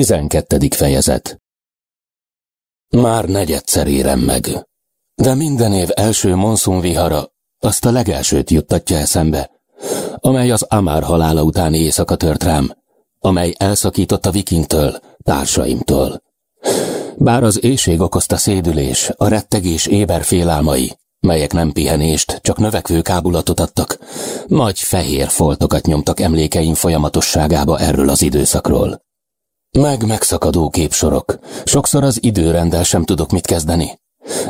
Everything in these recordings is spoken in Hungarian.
Tizenkettedik fejezet Már negyedszer érem meg, de minden év első monszunvihara azt a legelsőt juttatja eszembe, amely az Amár halála utáni éjszaka tört rám, amely elszakított a vikingtől, társaimtól. Bár az éjség okozta szédülés, a rettegés éber félálmai, melyek nem pihenést, csak növekvő kábulatot adtak, nagy fehér foltokat nyomtak emlékeim folyamatosságába erről az időszakról. Meg megszakadó képsorok, sokszor az időrendel sem tudok mit kezdeni.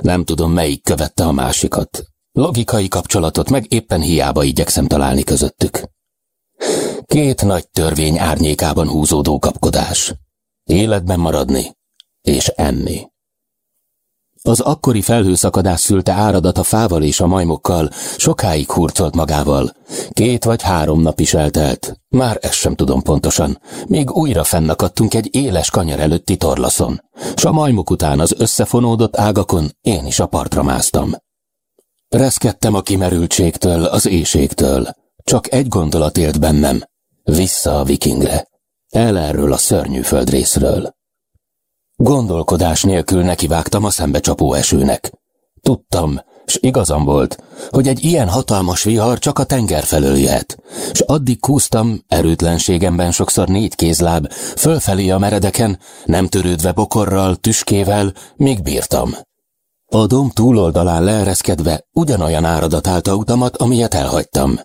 Nem tudom, melyik követte a másikat. Logikai kapcsolatot meg éppen hiába igyekszem találni közöttük. Két nagy törvény árnyékában húzódó kapkodás. Életben maradni és enni. Az akkori felhőszakadás szülte áradat a fával és a majmokkal, sokáig hurcolt magával. Két vagy három nap is eltelt, már ezt sem tudom pontosan. Még újra fennakadtunk egy éles kanyar előtti torlaszon, s a majmok után az összefonódott ágakon én is a partra másztam. Reszkedtem a kimerültségtől, az éjségtől. Csak egy gondolat élt bennem. Vissza a vikingre. El erről a szörnyű földrészről. Gondolkodás nélkül nekivágtam a szembecsapó esőnek. Tudtam, s igazam volt, hogy egy ilyen hatalmas vihar csak a tenger felől jöhet, s addig kúztam, erőtlenségemben sokszor négy kézláb, fölfelé a meredeken, nem törődve bokorral, tüskével, míg bírtam. A dom túloldalán leereszkedve ugyanolyan áradat állta utamat, amilyet elhagytam.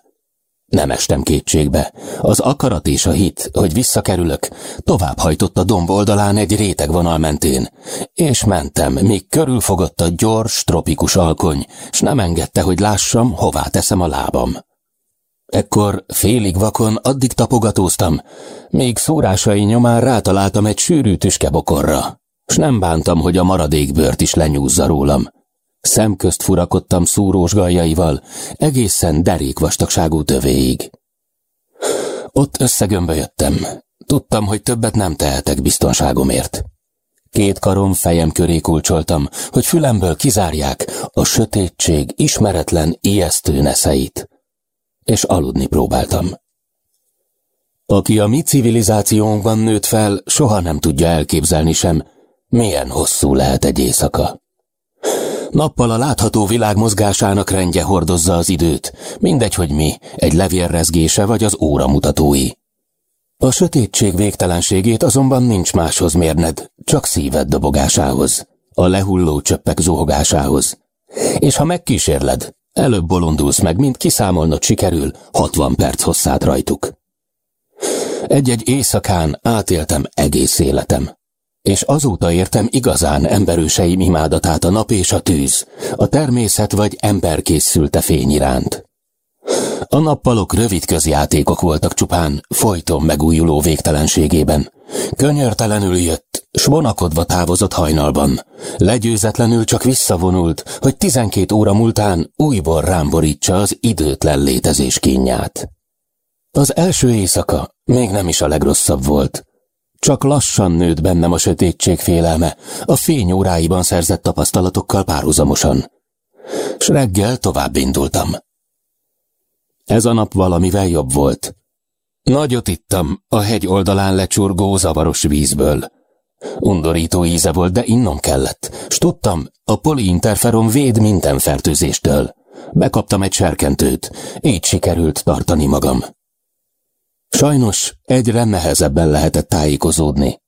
Nem estem kétségbe. Az akarat és a hit, hogy visszakerülök, tovább hajtott a domb oldalán egy rétegvonal mentén, és mentem, míg körülfogott a gyors, tropikus alkony, s nem engedte, hogy lássam, hová teszem a lábam. Ekkor félig vakon addig tapogatóztam, még szórásai nyomán rátaláltam egy sűrű tüskebokorra, s nem bántam, hogy a maradékbőrt is lenyúzza rólam. Szemközt furakodtam szúrós galjaival, egészen derékvastagságú tövéig. Ott összegömbölyödtem. Tudtam, hogy többet nem tehetek biztonságomért. Két karom fejem köré kulcsoltam, hogy fülemből kizárják a sötétség ismeretlen, ijesztő neszeit. És aludni próbáltam. Aki a mi civilizációnkban nőtt fel, soha nem tudja elképzelni sem, milyen hosszú lehet egy éjszaka. Nappal a látható világ mozgásának rendje hordozza az időt, mindegy, hogy mi, egy levélrezgése vagy az óramutatói. A sötétség végtelenségét azonban nincs máshoz mérned, csak szíved dobogásához, a lehulló csöppek zuhogásához. És ha megkísérled, előbb bolondulsz meg, mint kiszámolnod sikerül 60 perc hosszát rajtuk. Egy-egy éjszakán átéltem egész életem és azóta értem igazán emberőseim imádatát a nap és a tűz, a természet vagy ember készülte fény iránt. A nappalok rövid közjátékok voltak csupán, folyton megújuló végtelenségében. Könyörtelenül jött, s vonakodva távozott hajnalban. Legyőzetlenül csak visszavonult, hogy tizenkét óra múltán újból rámborítsa az időtlen létezés kínját. Az első éjszaka még nem is a legrosszabb volt. Csak lassan nőtt bennem a sötétség félelme, a fény óráiban szerzett tapasztalatokkal párhuzamosan. S reggel tovább indultam. Ez a nap valamivel jobb volt. Nagyot ittam a hegy oldalán lecsurgó zavaros vízből. Undorító íze volt, de innom kellett, s tudtam, a poliinterferon véd minden fertőzéstől. Bekaptam egy serkentőt, így sikerült tartani magam. Sajnos egyre nehezebben lehetett tájékozódni.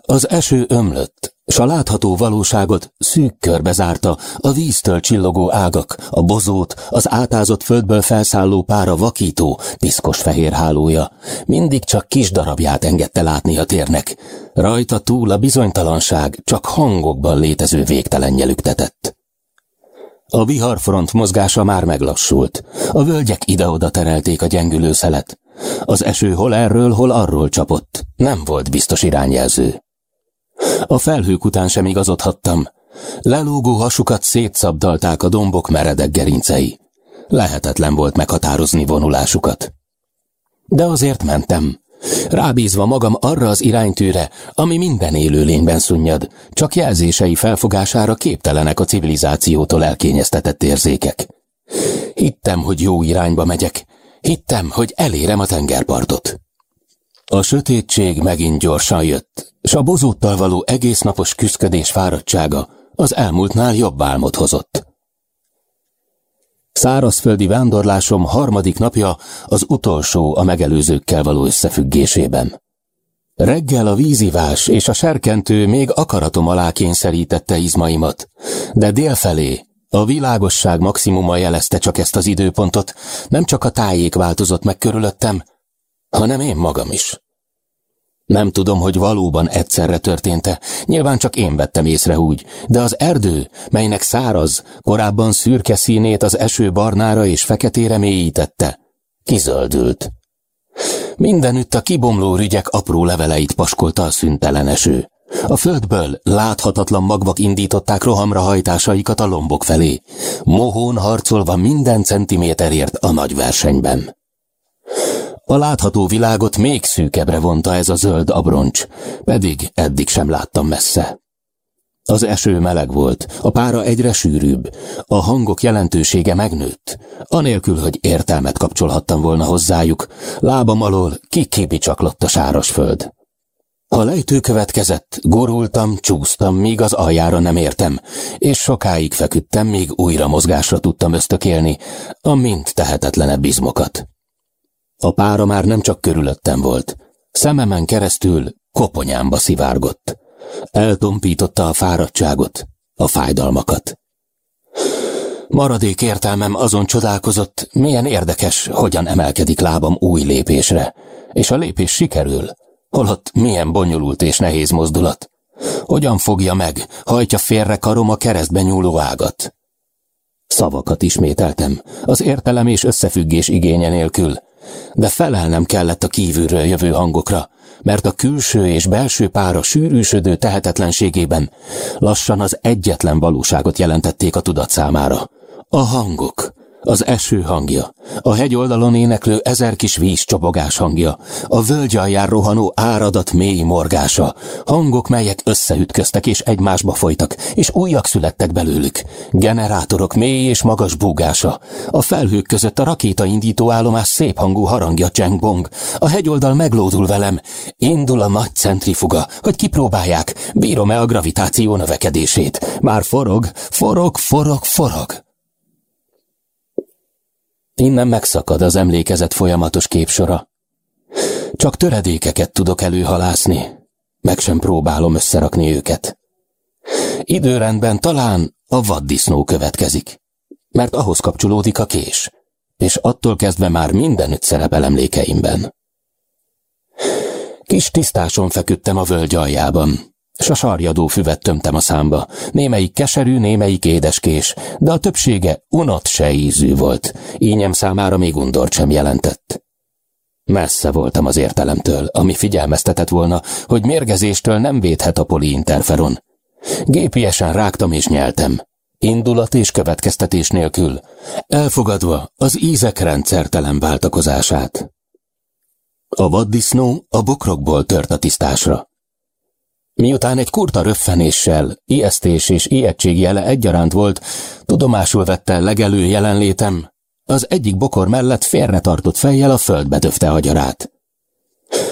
Az eső ömlött, s a látható valóságot szűk körbe zárta a víztől csillogó ágak, a bozót, az átázott földből felszálló pára vakító, piszkos fehér hálója. Mindig csak kis darabját engedte látni a térnek. Rajta túl a bizonytalanság csak hangokban létező végtelen nyelüktetett. A viharfront mozgása már meglassult. A völgyek ide-oda terelték a gyengülő szelet. Az eső hol erről, hol arról csapott. Nem volt biztos irányjelző. A felhők után sem igazodhattam. Lelógó hasukat szétszabdalták a dombok meredek gerincei. Lehetetlen volt meghatározni vonulásukat. De azért mentem. Rábízva magam arra az iránytűre, ami minden élőlényben szunnyad, csak jelzései felfogására képtelenek a civilizációtól elkényeztetett érzékek. Hittem, hogy jó irányba megyek, Hittem, hogy elérem a tengerpartot. A sötétség megint gyorsan jött, s a bozóttal való egész napos küszködés fáradtsága az elmúltnál jobb álmot hozott. Szárazföldi vándorlásom harmadik napja az utolsó a megelőzőkkel való összefüggésében. Reggel a vízivás és a serkentő még akaratom alá kényszerítette izmaimat, de délfelé a világosság maximuma jelezte csak ezt az időpontot, nem csak a tájék változott meg körülöttem, hanem én magam is. Nem tudom, hogy valóban egyszerre történt-e, nyilván csak én vettem észre úgy, de az erdő, melynek száraz, korábban szürke színét az eső barnára és feketére mélyítette, kizöldült. Mindenütt a kibomló rügyek apró leveleit paskolta a szüntelen eső. A földből láthatatlan magvak indították rohamra hajtásaikat a lombok felé, mohón harcolva minden centiméterért a nagy versenyben. A látható világot még szűkebbre vonta ez a zöld abroncs, pedig eddig sem láttam messze. Az eső meleg volt, a pára egyre sűrűbb, a hangok jelentősége megnőtt, anélkül, hogy értelmet kapcsolhattam volna hozzájuk, lábam alól kikibicsaklott a sáros föld. A lejtő következett, gorultam, csúsztam, míg az aljára nem értem, és sokáig feküdtem, míg újra mozgásra tudtam ösztökélni a mind tehetetlenebb izmokat. A pára már nem csak körülöttem volt, szememen keresztül koponyámba szivárgott. Eltompította a fáradtságot, a fájdalmakat. Maradék értelmem azon csodálkozott, milyen érdekes, hogyan emelkedik lábam új lépésre, és a lépés sikerül, holott milyen bonyolult és nehéz mozdulat. Hogyan fogja meg, hajtja félre karom a keresztbe nyúló ágat. Szavakat ismételtem, az értelem és összefüggés igénye nélkül, de felelnem kellett a kívülről jövő hangokra, mert a külső és belső pára sűrűsödő tehetetlenségében lassan az egyetlen valóságot jelentették a tudat számára. A hangok, az eső hangja, a hegyoldalon éneklő ezer kis víz csobogás hangja, a völgy alján rohanó áradat mély morgása, hangok, melyek összeütköztek és egymásba folytak, és újak születtek belőlük, generátorok mély és magas búgása, a felhők között a rakétaindító állomás szép hangú harangja csengbong, a hegyoldal meglódul velem, indul a nagy centrifuga, hogy kipróbálják, bírom-e a gravitáció növekedését. Már forog, forog, forog, forog. Innen megszakad az emlékezet folyamatos képsora. Csak töredékeket tudok előhalászni, meg sem próbálom összerakni őket. Időrendben talán a vaddisznó következik, mert ahhoz kapcsolódik a kés, és attól kezdve már mindenütt szerepel emlékeimben. Kis tisztáson feküdtem a völgy aljában, s a sarjadó füvet tömtem a számba. Némelyik keserű, némelyik édeskés, de a többsége unott se ízű volt. Ínyem számára még undort sem jelentett. Messze voltam az értelemtől, ami figyelmeztetett volna, hogy mérgezéstől nem védhet a poliinterferon. Gépiesen rágtam és nyeltem. Indulat és következtetés nélkül, elfogadva az ízek rendszertelen váltakozását. A vaddisznó a bokrokból tört a tisztásra. Miután egy kurta röffenéssel, ijesztés és ijegység jele egyaránt volt, tudomásul vette legelő jelenlétem, az egyik bokor mellett félretartott fejjel a földbe döfte agyarát.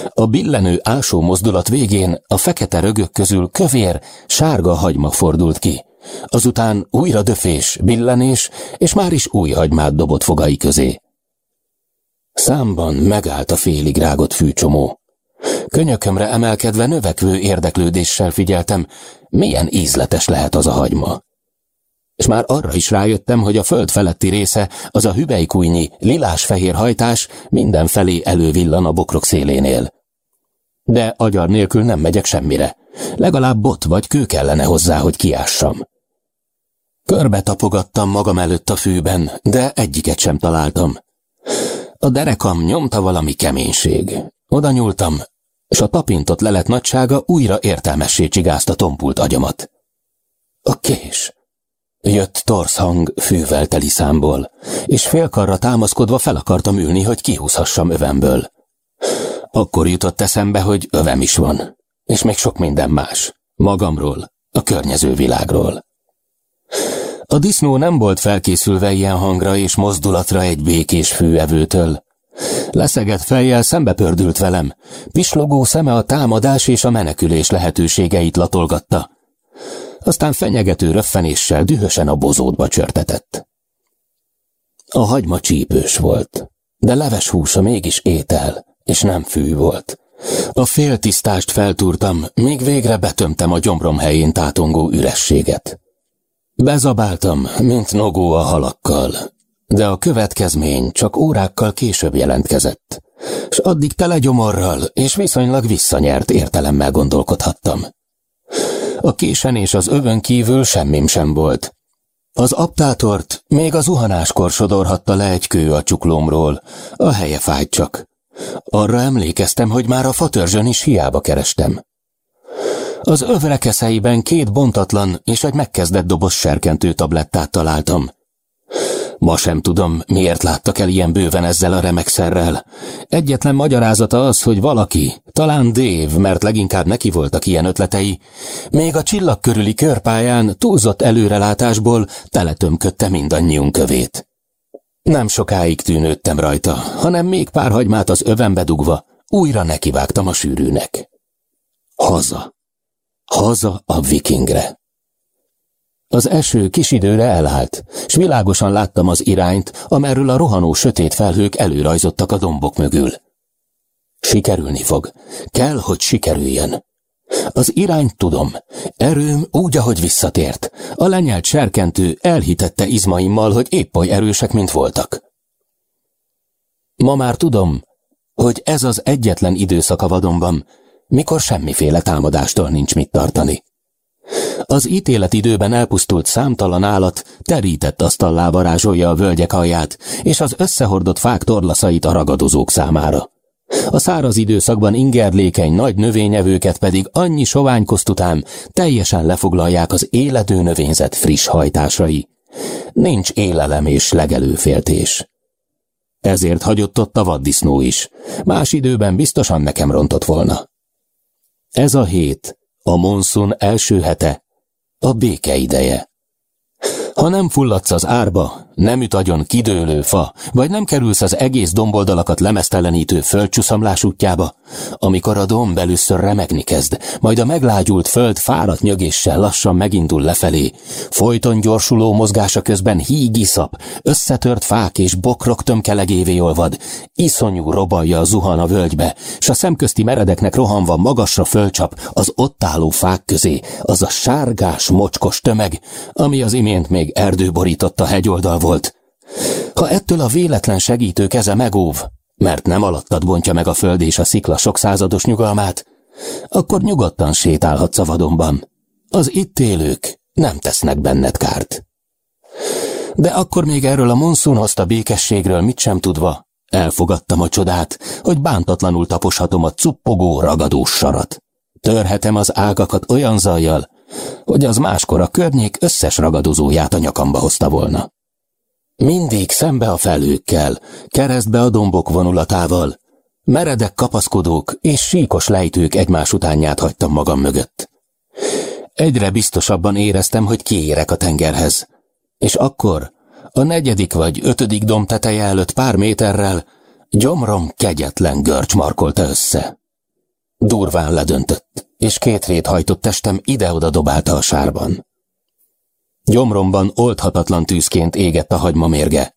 A billenő ásó mozdulat végén a fekete rögök közül kövér, sárga hagyma fordult ki. Azután újra döfés, billenés, és már is új hagymát dobott fogai közé. Számban megállt a félig rágott fűcsomó. Könyökömre emelkedve növekvő érdeklődéssel figyeltem, milyen ízletes lehet az a hagyma. És már arra is rájöttem, hogy a föld feletti része, az a hüvelykújnyi, lilás-fehér hajtás mindenfelé elővillan a bokrok szélénél. De agyar nélkül nem megyek semmire. Legalább bot vagy kő kellene hozzá, hogy kiássam. Körbe tapogattam magam előtt a fűben, de egyiket sem találtam. A derekam nyomta valami keménység. Oda nyúltam, és a tapintott lelet nagysága újra értelmessé csigázta tompult agyamat. A kés. Jött torsz hang fűvel teli számból, és félkarra támaszkodva fel akartam ülni, hogy kihúzhassam övemből. Akkor jutott eszembe, hogy övem is van, és még sok minden más. Magamról, a környező világról. A disznó nem volt felkészülve ilyen hangra és mozdulatra egy békés főevőtől. Leszegett fejjel szembe pördült velem. Pislogó szeme a támadás és a menekülés lehetőségeit latolgatta. Aztán fenyegető röffenéssel dühösen a bozótba csörtetett. A hagyma csípős volt, de leves húsa mégis étel, és nem fű volt. A féltisztást feltúrtam, míg végre betömtem a gyomrom helyén tátongó ürességet. Bezabáltam, mint nogó a halakkal, de a következmény csak órákkal később jelentkezett, s addig tele gyomorral és viszonylag visszanyert értelemmel gondolkodhattam. A késen és az övön kívül semmim sem volt. Az aptátort még a zuhanáskor sodorhatta le egy kő a csuklómról, a helye fájt csak. Arra emlékeztem, hogy már a fatörzsön is hiába kerestem. Az övrekeszeiben két bontatlan és egy megkezdett doboz serkentő tablettát találtam. Ma sem tudom, miért láttak el ilyen bőven ezzel a remegszerrel. Egyetlen magyarázata az, hogy valaki, talán Dave, mert leginkább neki voltak ilyen ötletei, még a csillag körüli körpályán túlzott előrelátásból teletömködte mindannyiunk kövét. Nem sokáig tűnődtem rajta, hanem még pár hagymát az övembe dugva, újra nekivágtam a sűrűnek. Haza. Haza a vikingre. Az eső kis időre elállt, s világosan láttam az irányt, amerről a rohanó sötét felhők előrajzottak a dombok mögül. Sikerülni fog. Kell, hogy sikerüljen. Az irányt tudom. Erőm úgy, ahogy visszatért. A lenyelt serkentő elhitette izmaimmal, hogy épp oly erősek, mint voltak. Ma már tudom, hogy ez az egyetlen időszak a vadonban, mikor semmiféle támadástól nincs mit tartani. Az időben elpusztult számtalan állat terített asztallá varázsolja a völgyek alját, és az összehordott fák torlaszait a ragadozók számára. A száraz időszakban ingerlékeny nagy növényevőket pedig annyi soványkozt után teljesen lefoglalják az éledő növényzet friss hajtásai. Nincs élelem és legelőféltés. Ezért hagyott ott a vaddisznó is. Más időben biztosan nekem rontott volna. Ez a hét, a monszun első hete, a béke ideje. Ha nem fulladsz az árba, nem üt agyon kidőlő fa, vagy nem kerülsz az egész domboldalakat lemesztelenítő földcsuszamlás útjába, amikor a domb először remegni kezd, majd a meglágyult föld fáradt nyögéssel lassan megindul lefelé, folyton gyorsuló mozgása közben hígiszap, összetört fák és bokrok tömkelegévé olvad, iszonyú robalja a zuhan a völgybe, s a szemközti meredeknek rohanva magasra fölcsap az ott álló fák közé, az a sárgás, mocskos tömeg, ami az imént még erdő borította hegyoldal volt. Ha ettől a véletlen segítő keze megóv, mert nem alattad bontja meg a föld és a szikla sok százados nyugalmát, akkor nyugodtan sétálhatsz a vadonban. Az itt élők nem tesznek benned kárt. De akkor még erről a monszun hozta békességről mit sem tudva, elfogadtam a csodát, hogy bántatlanul taposhatom a cuppogó, ragadós sarat. Törhetem az ágakat olyan zajjal, hogy az máskor a környék összes ragadozóját a nyakamba hozta volna. Mindig szembe a felőkkel, keresztbe a dombok vonulatával, meredek kapaszkodók és síkos lejtők egymás utánját hagytam magam mögött. Egyre biztosabban éreztem, hogy kiérek a tengerhez, és akkor, a negyedik vagy ötödik domb teteje előtt pár méterrel, gyomrom kegyetlen görcs markolta össze. Durván ledöntött, és két rét hajtott testem ide-oda dobálta a sárban. Gyomromban oldhatatlan tűzként égett a hagyma mérge,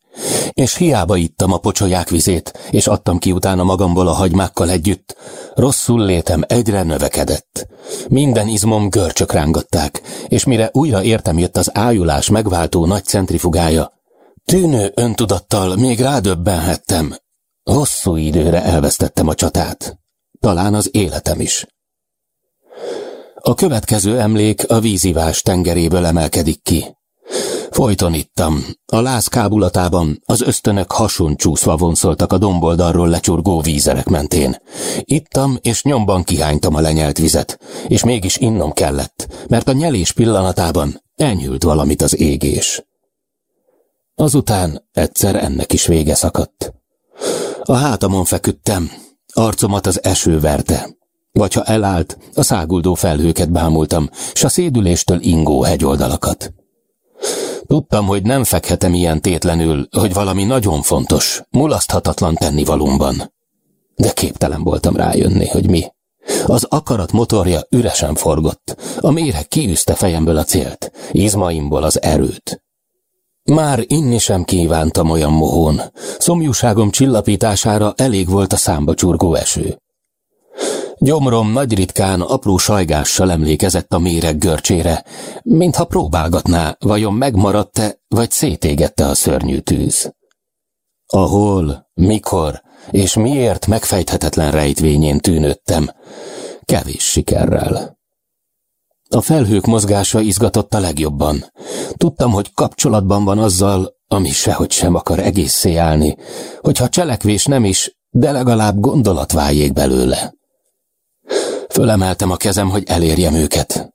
és hiába ittam a pocsolyák vizét, és adtam ki utána magamból a hagymákkal együtt, rosszul létem egyre növekedett. Minden izmom görcsök rángatták, és mire újra értem jött az ájulás megváltó nagy centrifugája, tűnő öntudattal még rádöbbenhettem. Hosszú időre elvesztettem a csatát. Talán az életem is. A következő emlék a vízivás tengeréből emelkedik ki. Folyton ittam. A láz kábulatában az ösztönök hason csúszva vonszoltak a domboldalról lecsurgó vízerek mentén. Ittam, és nyomban kihánytam a lenyelt vizet, és mégis innom kellett, mert a nyelés pillanatában enyhült valamit az égés. Azután egyszer ennek is vége szakadt. A hátamon feküdtem, arcomat az eső verte, vagy ha elállt, a száguldó felhőket bámultam, s a szédüléstől ingó hegyoldalakat. Tudtam, hogy nem fekhetem ilyen tétlenül, hogy valami nagyon fontos, mulaszthatatlan tennivalómban. De képtelen voltam rájönni, hogy mi. Az akarat motorja üresen forgott, a méreg kiűzte fejemből a célt, izmaimból az erőt. Már inni sem kívántam olyan mohón, szomjúságom csillapítására elég volt a számba csurgó eső. Gyomrom nagy ritkán apró sajgással emlékezett a méreg görcsére, mintha próbálgatná, vajon megmaradt-e, vagy szétégette a szörnyű tűz. Ahol, mikor és miért megfejthetetlen rejtvényén tűnődtem, kevés sikerrel. A felhők mozgása izgatott a legjobban. Tudtam, hogy kapcsolatban van azzal, ami sehogy sem akar egészé állni, hogyha cselekvés nem is, de legalább gondolat váljék belőle. Fölemeltem a kezem, hogy elérjem őket.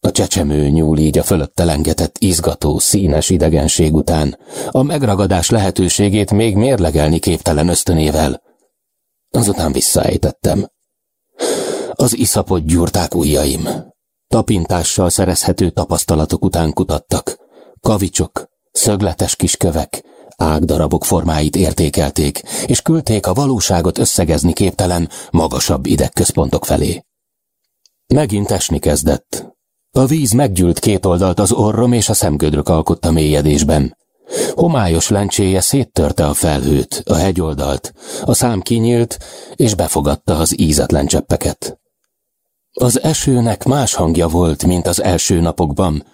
A csecsemő nyúl így a fölötte lengetett, izgató, színes idegenség után, a megragadás lehetőségét még mérlegelni képtelen ösztönével. Azután visszaejtettem. Az iszapot gyúrták ujjaim. Tapintással szerezhető tapasztalatok után kutattak. Kavicsok, szögletes kiskövek, ágdarabok formáit értékelték, és küldték a valóságot összegezni képtelen, magasabb idegközpontok felé. Megint esni kezdett. A víz meggyűlt két oldalt az orrom és a szemgödrök alkotta mélyedésben. Homályos lencséje széttörte a felhőt, a hegyoldalt, a szám kinyílt, és befogadta az ízetlen cseppeket. Az esőnek más hangja volt, mint az első napokban.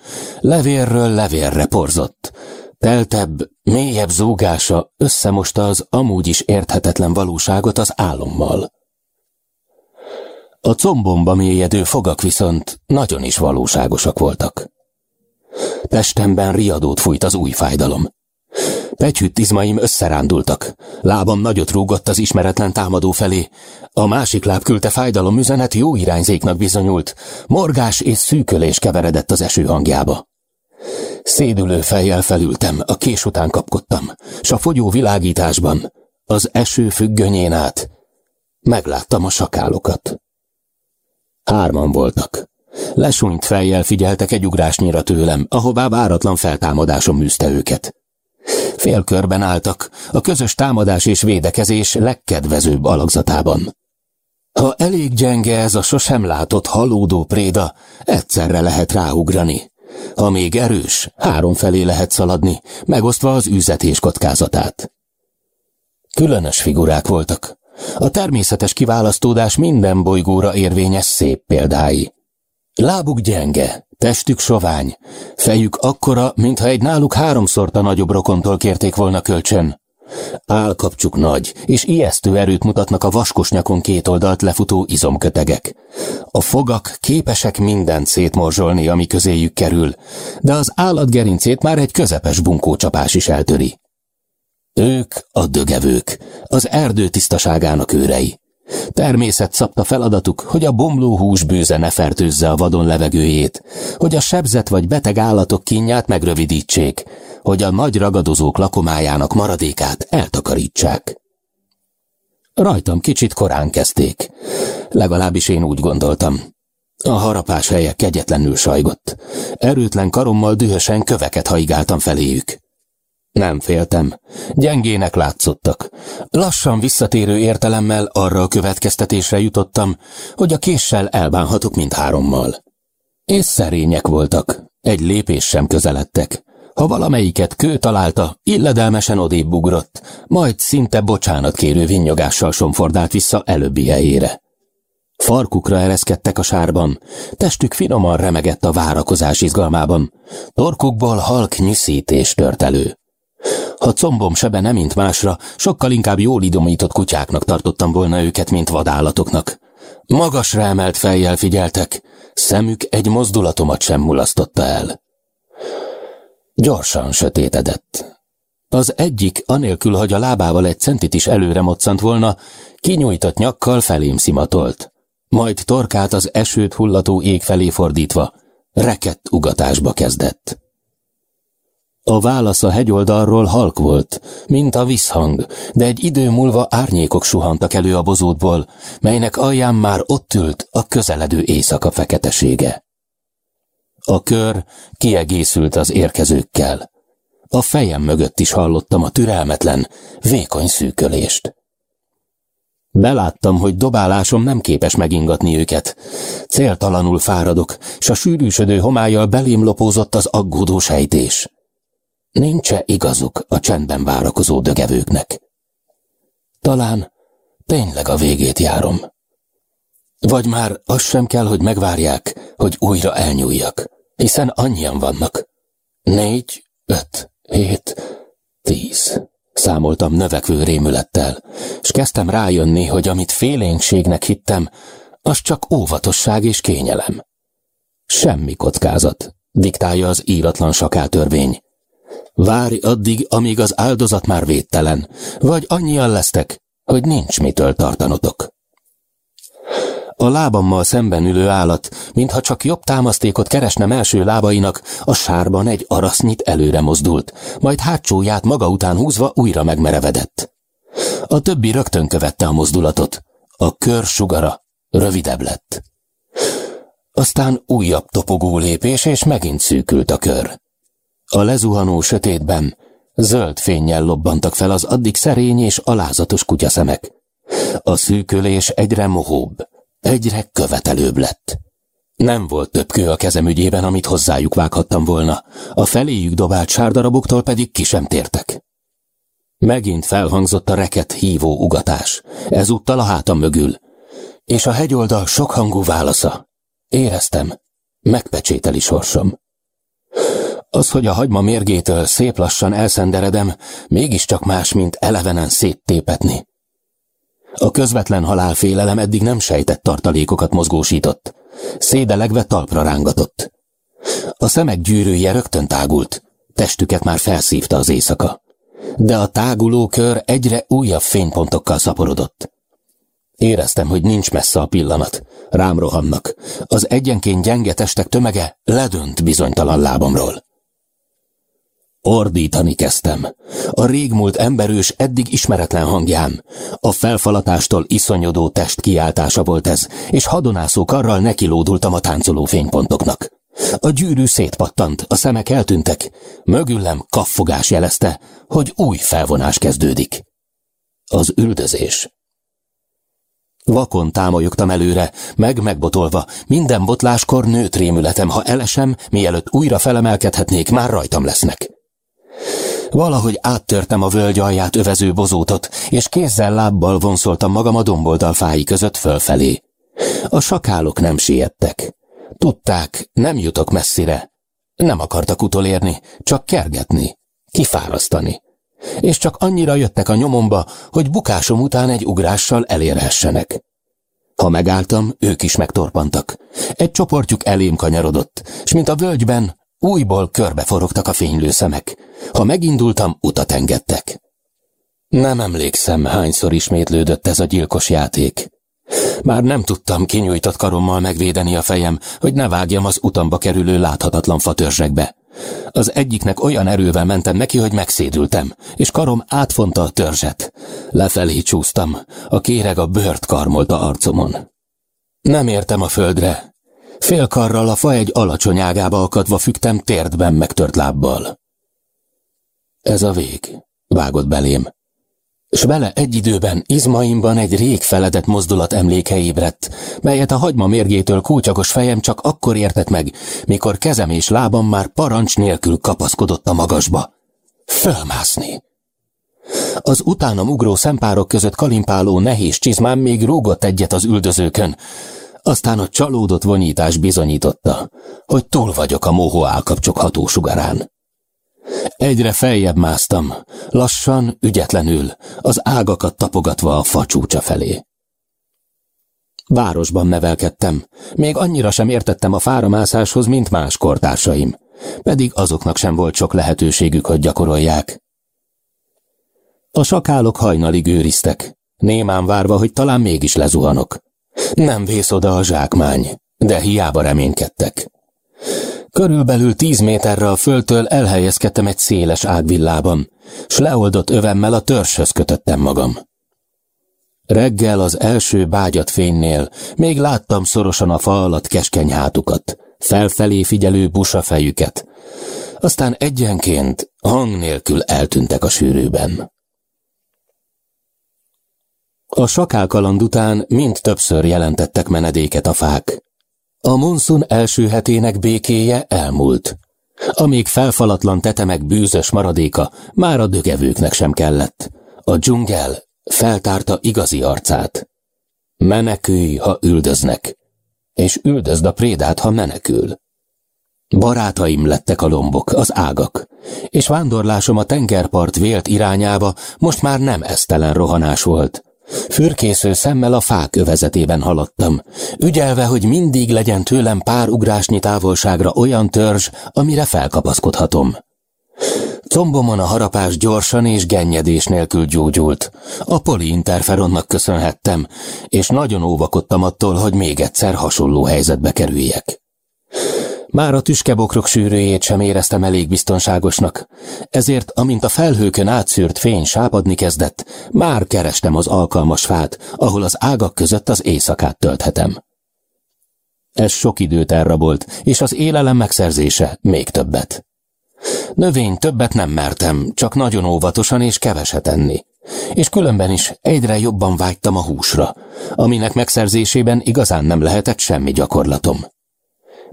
Levérről levérre porzott. Teltebb, mélyebb zúgása összemosta az amúgy is érthetetlen valóságot az álommal. A combomba mélyedő fogak viszont nagyon is valóságosak voltak. Testemben riadót fújt az új fájdalom. Pegyhűt izmaim összerándultak. Lábam nagyot rúgott az ismeretlen támadó felé. A másik láb küldte fájdalom üzenet jó irányzéknak bizonyult. Morgás és szűkölés keveredett az eső hangjába. Szédülő fejjel felültem, a kés után kapkodtam, s a fogyó világításban, az eső függönyén át, megláttam a sakálokat. Hárman voltak. Lesúnyt fejjel figyeltek egy ugrásnyira tőlem, ahová váratlan feltámadásom műzte őket. Félkörben álltak, a közös támadás és védekezés legkedvezőbb alakzatában. Ha elég gyenge ez a sosem látott halódó préda, egyszerre lehet ráugrani. Ha még erős, három felé lehet szaladni, megosztva az üzetés kockázatát. Különös figurák voltak. A természetes kiválasztódás minden bolygóra érvényes szép példái. Lábuk gyenge, testük sovány, fejük akkora, mintha egy náluk háromszorta nagyobb rokontól kérték volna kölcsön. Álkapcsuk nagy, és ijesztő erőt mutatnak a vaskos nyakon két oldalt lefutó izomkötegek. A fogak képesek mindent szétmorzsolni, ami közéjük kerül, de az állat gerincét már egy közepes bunkócsapás is eltöri. Ők a dögevők, az erdő tisztaságának őrei. Természet szabta feladatuk, hogy a bomló hús bőze ne fertőzze a vadon levegőjét, hogy a sebzett vagy beteg állatok kínját megrövidítsék, hogy a nagy ragadozók lakomájának maradékát eltakarítsák. Rajtam kicsit korán kezdték. Legalábbis én úgy gondoltam. A harapás helye kegyetlenül sajgott. Erőtlen karommal dühösen köveket haigáltam feléjük. Nem féltem. Gyengének látszottak. Lassan visszatérő értelemmel arra a következtetésre jutottam, hogy a késsel elbánhatok mindhárommal. És szerények voltak. Egy lépés sem közeledtek. Ha valamelyiket kő találta, illedelmesen odébb ugrott, majd szinte bocsánat kérő vinnyogással somfordált vissza előbbi helyére. Farkukra ereszkedtek a sárban, testük finoman remegett a várakozás izgalmában, torkukból halk nyűszítés tört elő. Ha combom sebe nem mint másra, sokkal inkább jól idomított kutyáknak tartottam volna őket, mint vadállatoknak. Magasra emelt fejjel figyeltek, szemük egy mozdulatomat sem mulasztotta el. Gyorsan sötétedett. Az egyik, anélkül, hogy a lábával egy centit is előre moccant volna, kinyújtott nyakkal felém szimatolt. Majd torkát az esőt hullató ég felé fordítva, rekett ugatásba kezdett. A válasz a hegyoldalról halk volt, mint a visszhang, de egy idő múlva árnyékok suhantak elő a bozótból, melynek alján már ott ült a közeledő éjszaka feketesége. A kör kiegészült az érkezőkkel. A fejem mögött is hallottam a türelmetlen, vékony szűkölést. Beláttam, hogy dobálásom nem képes megingatni őket. Céltalanul fáradok, s a sűrűsödő homályjal belém lopózott az aggódó sejtés. Nincs-e igazuk a csendben várakozó dögevőknek? Talán tényleg a végét járom. Vagy már az sem kell, hogy megvárják, hogy újra elnyúljak, hiszen annyian vannak. Négy, öt, hét, tíz. Számoltam növekvő rémülettel, és kezdtem rájönni, hogy amit félénkségnek hittem, az csak óvatosság és kényelem. Semmi kockázat, diktálja az íratlan sakáltörvény. Várj addig, amíg az áldozat már védtelen, vagy annyian lesztek, hogy nincs mitől tartanotok. A lábammal szemben ülő állat, mintha csak jobb támasztékot keresnem első lábainak, a sárban egy arasznyit előre mozdult, majd hátsóját maga után húzva újra megmerevedett. A többi rögtön követte a mozdulatot. A kör sugara rövidebb lett. Aztán újabb topogó lépés, és megint szűkült a kör. A lezuhanó sötétben zöld fényjel lobbantak fel az addig szerény és alázatos kutyaszemek. A szűkölés egyre mohóbb, egyre követelőbb lett. Nem volt több kő a kezem ügyében, amit hozzájuk vághattam volna, a feléjük dobált sárdaraboktól pedig ki sem tértek. Megint felhangzott a reket hívó ugatás, ezúttal a hátam mögül, és a hegyoldal sokhangú válasza. Éreztem, megpecsételi sorsom. Az, hogy a hagyma mérgétől szép lassan elszenderedem, mégiscsak más, mint elevenen széttépetni. A közvetlen halálfélelem eddig nem sejtett tartalékokat mozgósított. Szédelegve talpra rángatott. A szemek gyűrűje rögtön tágult, testüket már felszívta az éjszaka. De a táguló kör egyre újabb fénypontokkal szaporodott. Éreztem, hogy nincs messze a pillanat. Rám rohannak. Az egyenként gyenge testek tömege ledönt bizonytalan lábamról. Ordítani kezdtem. A régmúlt emberős, eddig ismeretlen hangján. A felfalatástól iszonyodó test kiáltása volt ez, és hadonászó karral nekilódultam a táncoló fénypontoknak. A gyűrű szétpattant, a szemek eltűntek. Mögüllem kaffogás jelezte, hogy új felvonás kezdődik. Az üldözés. Vakon támolyogtam előre, meg megbotolva, minden botláskor nőtt rémületem, ha elesem, mielőtt újra felemelkedhetnék, már rajtam lesznek. Valahogy áttörtem a völgy alját övező bozótot, és kézzel-lábbal vonszoltam magam a domboldal fái között fölfelé. A sakálok nem siettek. Tudták, nem jutok messzire. Nem akartak utolérni, csak kergetni, kifárasztani. És csak annyira jöttek a nyomomba, hogy bukásom után egy ugrással elérhessenek. Ha megálltam, ők is megtorpantak. Egy csoportjuk elém kanyarodott, és mint a völgyben, Újból körbeforogtak a fénylő szemek. Ha megindultam, utat engedtek. Nem emlékszem, hányszor ismétlődött ez a gyilkos játék. Már nem tudtam kinyújtott karommal megvédeni a fejem, hogy ne vágjam az utamba kerülő láthatatlan fatörzsekbe. Az egyiknek olyan erővel mentem neki, hogy megszédültem, és karom átfonta a törzset. Lefelé csúsztam, a kéreg a bört karmolta arcomon. Nem értem a földre, Félkarral a fa egy alacsony ágába akadva fügtem térdben megtört lábbal. Ez a vég, vágott belém. S vele egy időben izmaimban egy rég feledett mozdulat emléke ébredt, melyet a hagyma mérgétől kulcsagos fejem csak akkor értett meg, mikor kezem és lábam már parancs nélkül kapaszkodott a magasba. Fölmászni! Az utánam ugró szempárok között kalimpáló nehéz csizmám még rúgott egyet az üldözőkön, aztán a csalódott vonyítás bizonyította, hogy túl vagyok a mohó állkapcsok hatósugarán. Egyre feljebb másztam, lassan, ügyetlenül, az ágakat tapogatva a facsúcsa felé. Városban nevelkedtem, még annyira sem értettem a fáramászáshoz, mint más kortársaim, pedig azoknak sem volt sok lehetőségük, hogy gyakorolják. A sakálok hajnalig őriztek, némán várva, hogy talán mégis lezuhanok. Nem vész oda a zsákmány, de hiába reménykedtek. Körülbelül tíz méterre a földtől elhelyezkedtem egy széles ágvillában, s leoldott övemmel a törzshöz kötöttem magam. Reggel az első bágyat fénynél még láttam szorosan a fa alatt keskeny hátukat, felfelé figyelő busa fejüket, aztán egyenként hang nélkül eltűntek a sűrűben. A sakálkaland után mind többször jelentettek menedéket a fák. A monszun első hetének békéje elmúlt. A még felfalatlan tetemek bűzös maradéka már a dögevőknek sem kellett. A dzsungel feltárta igazi arcát. Menekülj, ha üldöznek, és üldözd a prédát, ha menekül. Barátaim lettek a lombok, az ágak, és vándorlásom a tengerpart vélt irányába most már nem esztelen rohanás volt. Fürkésző szemmel a fák övezetében haladtam, ügyelve, hogy mindig legyen tőlem pár ugrásnyi távolságra olyan törzs, amire felkapaszkodhatom. Combomon a harapás gyorsan és gennyedés nélkül gyógyult. A poliinterferonnak köszönhettem, és nagyon óvakodtam attól, hogy még egyszer hasonló helyzetbe kerüljek. Már a tüskebokrok sűrűjét sem éreztem elég biztonságosnak, ezért, amint a felhőkön átszűrt fény sápadni kezdett, már kerestem az alkalmas fát, ahol az ágak között az éjszakát tölthetem. Ez sok időt elrabolt, és az élelem megszerzése még többet. Növény többet nem mertem, csak nagyon óvatosan és keveset enni. És különben is egyre jobban vágytam a húsra, aminek megszerzésében igazán nem lehetett semmi gyakorlatom.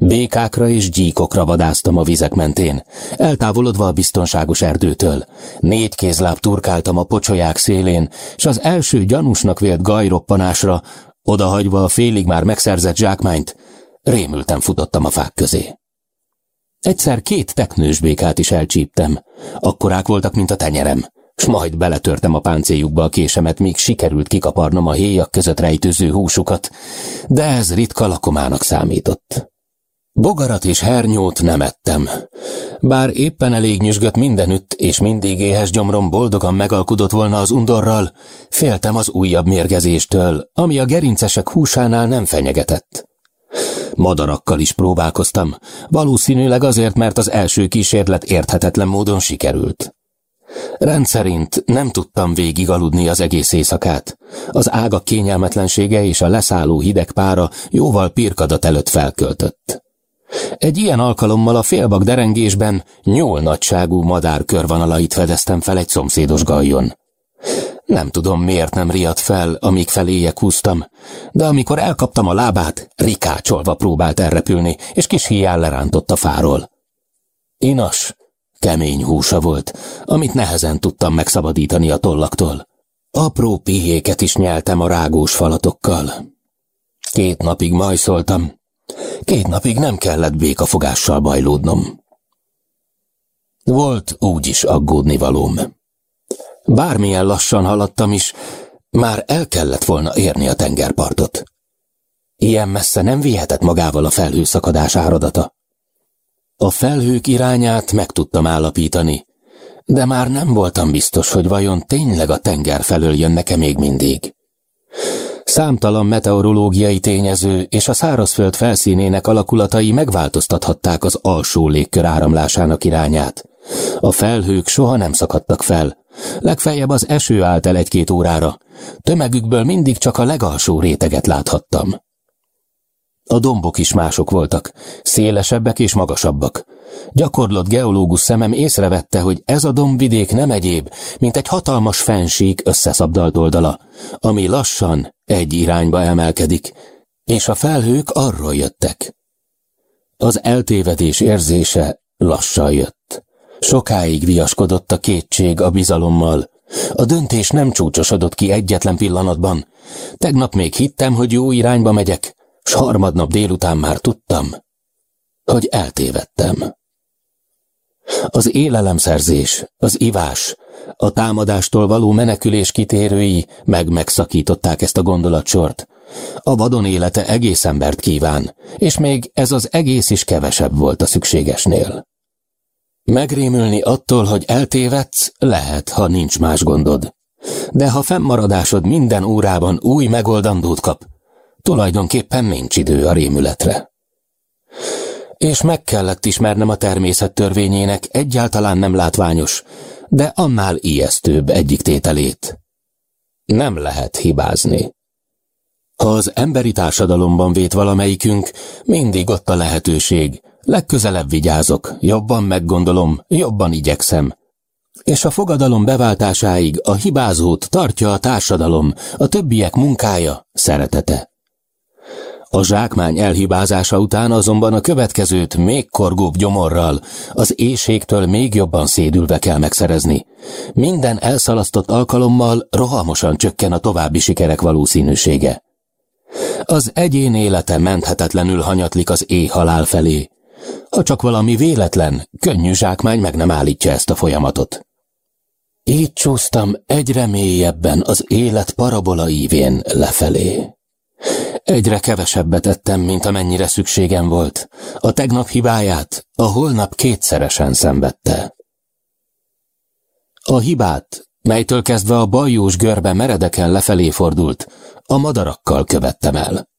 Békákra és gyíkokra vadáztam a vizek mentén, eltávolodva a biztonságos erdőtől. Négy kézláb turkáltam a pocsolyák szélén, és az első gyanúsnak vélt gajroppanásra, odahagyva a félig már megszerzett zsákmányt, rémülten futottam a fák közé. Egyszer két teknős békát is elcsíptem, akkorák voltak, mint a tenyerem, s majd beletörtem a páncéljukba a késemet, míg sikerült kikaparnom a héjak között rejtőző húsukat, de ez ritka lakomának számított. Bogarat és hernyót nem ettem. Bár éppen elég nyüzsgött mindenütt, és mindig éhes gyomrom boldogan megalkudott volna az undorral, féltem az újabb mérgezéstől, ami a gerincesek húsánál nem fenyegetett. Madarakkal is próbálkoztam, valószínűleg azért, mert az első kísérlet érthetetlen módon sikerült. Rendszerint nem tudtam végig aludni az egész éjszakát. Az ágak kényelmetlensége és a leszálló hideg pára jóval pirkadat előtt felköltött. Egy ilyen alkalommal a félbak derengésben nyúl nagyságú madár körvonalait fedeztem fel egy szomszédos gajjon. Nem tudom, miért nem riadt fel, amíg feléjek húztam, de amikor elkaptam a lábát, rikácsolva próbált elrepülni, és kis híján lerántott a fáról. Inas, kemény húsa volt, amit nehezen tudtam megszabadítani a tollaktól. Apró pihéket is nyeltem a rágós falatokkal. Két napig majszoltam, Két napig nem kellett békafogással bajlódnom. Volt úgy is aggódni valóm. Bármilyen lassan haladtam is, már el kellett volna érni a tengerpartot. Ilyen messze nem vihetett magával a felhőszakadás áradata. A felhők irányát meg tudtam állapítani, de már nem voltam biztos, hogy vajon tényleg a tenger felől jönnek-e még mindig. Számtalan meteorológiai tényező és a szárazföld felszínének alakulatai megváltoztathatták az alsó légkör áramlásának irányát. A felhők soha nem szakadtak fel. Legfeljebb az eső állt el egy-két órára. Tömegükből mindig csak a legalsó réteget láthattam. A dombok is mások voltak, szélesebbek és magasabbak. Gyakorlott geológus szemem észrevette, hogy ez a dombvidék nem egyéb, mint egy hatalmas fenség összeszabdalt oldala, ami lassan egy irányba emelkedik, és a felhők arról jöttek. Az eltévedés érzése lassan jött. Sokáig viaskodott a kétség a bizalommal. A döntés nem csúcsosodott ki egyetlen pillanatban. Tegnap még hittem, hogy jó irányba megyek, s harmadnap délután már tudtam, hogy eltévedtem. Az élelemszerzés, az ivás, a támadástól való menekülés kitérői meg megszakították ezt a gondolatsort. A vadon élete egész embert kíván, és még ez az egész is kevesebb volt a szükségesnél. Megrémülni attól, hogy eltévedsz, lehet, ha nincs más gondod. De ha fennmaradásod minden órában új megoldandót kap, tulajdonképpen nincs idő a rémületre. És meg kellett ismernem a természet törvényének egyáltalán nem látványos, de annál ijesztőbb egyik tételét. Nem lehet hibázni. Ha az emberi társadalomban vét valamelyikünk, mindig ott a lehetőség. Legközelebb vigyázok, jobban meggondolom, jobban igyekszem. És a fogadalom beváltásáig a hibázót tartja a társadalom, a többiek munkája, szeretete. A zsákmány elhibázása után azonban a következőt még korgóbb gyomorral, az éjségtől még jobban szédülve kell megszerezni. Minden elszalasztott alkalommal rohamosan csökken a további sikerek valószínűsége. Az egyén élete menthetetlenül hanyatlik az éjhalál felé. Ha csak valami véletlen, könnyű zsákmány meg nem állítja ezt a folyamatot. Így csúsztam egyre mélyebben az élet parabola ívén lefelé. Egyre kevesebbet ettem, mint amennyire szükségem volt. A tegnap hibáját a holnap kétszeresen szenvedte. A hibát, melytől kezdve a bajós görbe meredeken lefelé fordult, a madarakkal követtem el.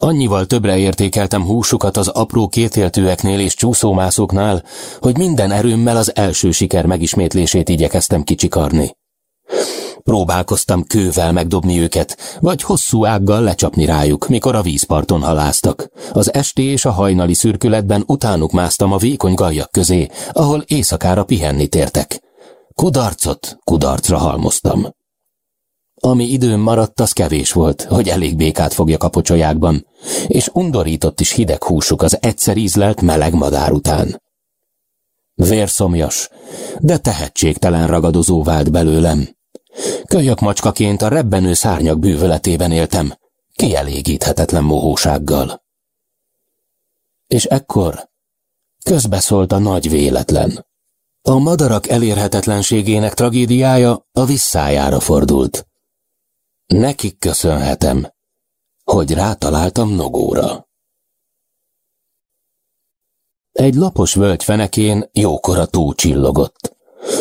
Annyival többre értékeltem húsukat az apró kétéltőeknél és csúszómászóknál, hogy minden erőmmel az első siker megismétlését igyekeztem kicsikarni. Próbálkoztam kővel megdobni őket, vagy hosszú ággal lecsapni rájuk, mikor a vízparton haláztak. Az esti és a hajnali szürkületben utánuk másztam a vékony gajak közé, ahol éjszakára pihenni tértek. Kudarcot kudarcra halmoztam. Ami időm maradt, az kevés volt, hogy elég békát fogjak a és undorított is hideg húsuk az egyszer ízlelt meleg madár után. Vérszomjas, de tehetségtelen ragadozó vált belőlem. Kölyök macskaként a rebbenő szárnyak bűvöletében éltem, kielégíthetetlen mohósággal. És ekkor közbeszólt a nagy véletlen. A madarak elérhetetlenségének tragédiája a visszájára fordult. Nekik köszönhetem, hogy rátaláltam Nogóra. Egy lapos völgy fenekén jókora tó csillogott.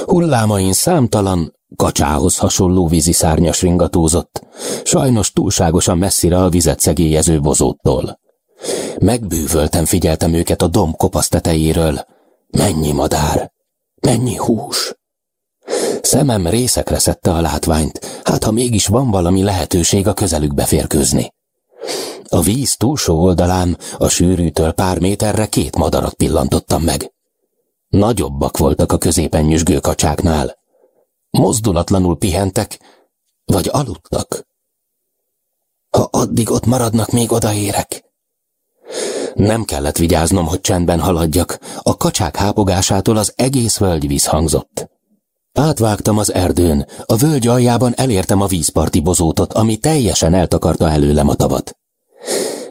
Hullámain számtalan, kacsához hasonló vízi szárnyas ringatózott, sajnos túlságosan messzire a vizet szegélyező bozóttól. Megbűvöltem figyeltem őket a domb kopasz tetejéről. Mennyi madár, mennyi hús! Szemem részekre szedte a látványt, hát ha mégis van valami lehetőség a közelükbe férkőzni. A víz túlsó oldalán, a sűrűtől pár méterre két madarat pillantottam meg. Nagyobbak voltak a középen nyüzsgő kacsáknál. Mozdulatlanul pihentek, vagy aludtak. Ha addig ott maradnak, még odaérek. Nem kellett vigyáznom, hogy csendben haladjak. A kacsák hápogásától az egész völgy visszhangzott. Átvágtam az erdőn, a völgy aljában elértem a vízparti bozótot, ami teljesen eltakarta előlem a tavat.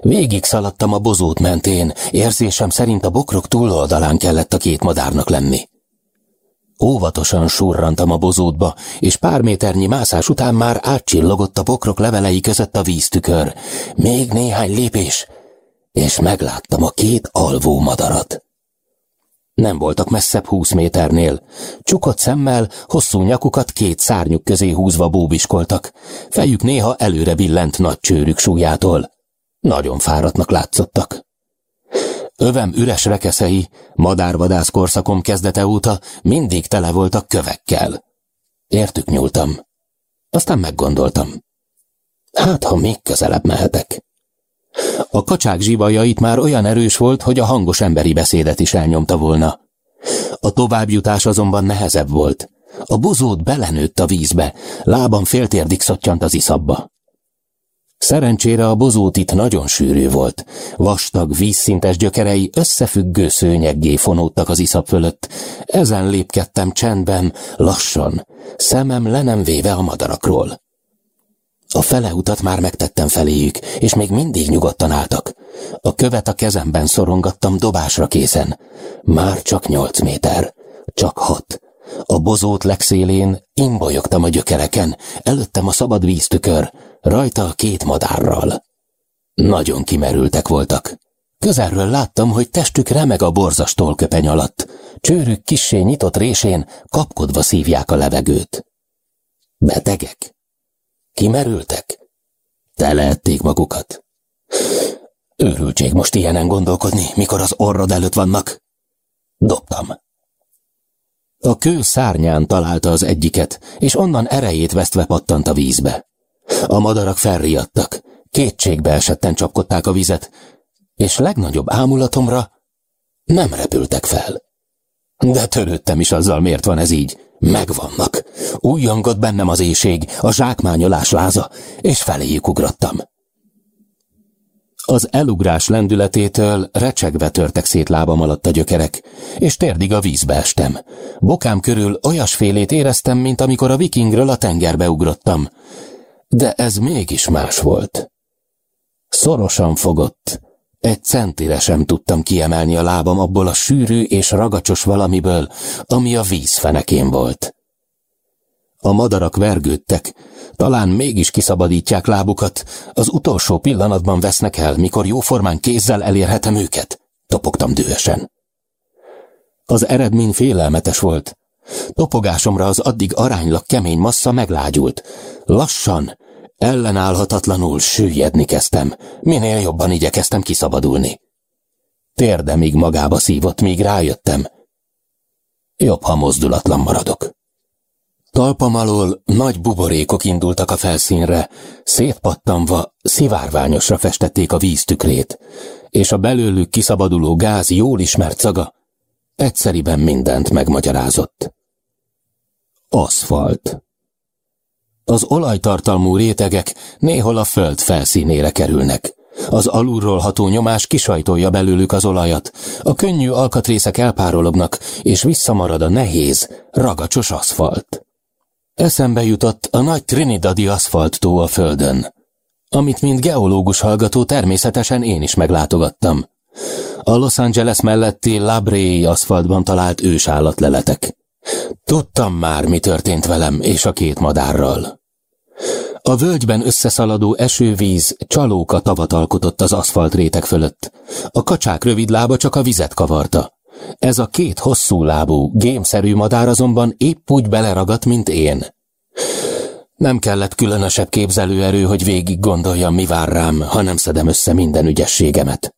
Végig szaladtam a bozót mentén, érzésem szerint a bokrok túloldalán kellett a két madárnak lenni. Óvatosan surrantam a bozótba, és pár méternyi mászás után már átcsillogott a bokrok levelei között a víztükör. Még néhány lépés, és megláttam a két alvó madarat. Nem voltak messzebb húsz méternél. Csukott szemmel, hosszú nyakukat két szárnyuk közé húzva bóbiskoltak. Fejük néha előre billent nagy csőrük súlyától. Nagyon fáradtnak látszottak. Övem üres rekeszei, madárvadász korszakom kezdete óta mindig tele voltak kövekkel. Értük nyúltam. Aztán meggondoltam. Hát, ha még közelebb mehetek. A kacsák zsibajait már olyan erős volt, hogy a hangos emberi beszédet is elnyomta volna. A továbbjutás azonban nehezebb volt. A buzót belenőtt a vízbe, lábam féltérdig szottyant az iszabba. Szerencsére a bozót itt nagyon sűrű volt. Vastag, vízszintes gyökerei összefüggő szőnyeggé fonódtak az iszap fölött. Ezen lépkedtem csendben, lassan, szemem le nem véve a madarakról. A fele utat már megtettem feléjük, és még mindig nyugodtan álltak. A követ a kezemben szorongattam dobásra készen. Már csak nyolc méter, csak hat. A bozót legszélén imbolyogtam a gyökereken, előttem a szabad víztükör, rajta a két madárral. Nagyon kimerültek voltak. Közelről láttam, hogy testük remeg a borzas tolköpeny alatt. Csőrük kissé nyitott résén kapkodva szívják a levegőt. Betegek? Kimerültek? Teleették magukat? Őrültség most ilyenen gondolkodni, mikor az orrod előtt vannak. Dobtam. A kő szárnyán találta az egyiket, és onnan erejét vesztve pattant a vízbe. A madarak felriadtak. kétségbe esetten csapkodták a vizet, és legnagyobb ámulatomra nem repültek fel. De törődtem is azzal, miért van ez így. Megvannak. Újjongott bennem az éjség, a zsákmányolás láza, és feléjük ugrottam. Az elugrás lendületétől recsegve törtek szét lábam alatt a gyökerek, és térdig a vízbe estem. Bokám körül olyasfélét éreztem, mint amikor a vikingről a tengerbe ugrottam. De ez mégis más volt. Szorosan fogott, egy centire sem tudtam kiemelni a lábam abból a sűrű és ragacsos valamiből, ami a víz fenekén volt. A madarak vergődtek, talán mégis kiszabadítják lábukat, az utolsó pillanatban vesznek el, mikor jóformán kézzel elérhetem őket, topogtam dühösen. Az eredmény félelmetes volt. Topogásomra az addig aránylag kemény massza meglágyult. Lassan, Ellenállhatatlanul süllyedni kezdtem, minél jobban igyekeztem kiszabadulni. Térdemig magába szívott, míg rájöttem. Jobb, ha mozdulatlan maradok. Talpam alól nagy buborékok indultak a felszínre, szétpattanva, szivárványosra festették a víztükrét, és a belőlük kiszabaduló gáz jól ismert szaga egyszeriben mindent megmagyarázott. Aszfalt. Az olajtartalmú rétegek néhol a föld felszínére kerülnek. Az alulról ható nyomás kisajtolja belőlük az olajat, a könnyű alkatrészek elpárolognak, és visszamarad a nehéz, ragacsos aszfalt. Eszembe jutott a nagy Trinidadi aszfalttó a földön, amit mint geológus hallgató természetesen én is meglátogattam. A Los Angeles melletti Labréi aszfaltban talált ősállatleletek. Tudtam már, mi történt velem és a két madárral. A völgyben összeszaladó esővíz csalóka tavat alkotott az aszfalt réteg fölött. A kacsák rövid lába csak a vizet kavarta. Ez a két hosszú lábú, gémszerű madár azonban épp úgy beleragadt, mint én. Nem kellett különösebb képzelőerő, hogy végig gondoljam, mi vár rám, ha nem szedem össze minden ügyességemet.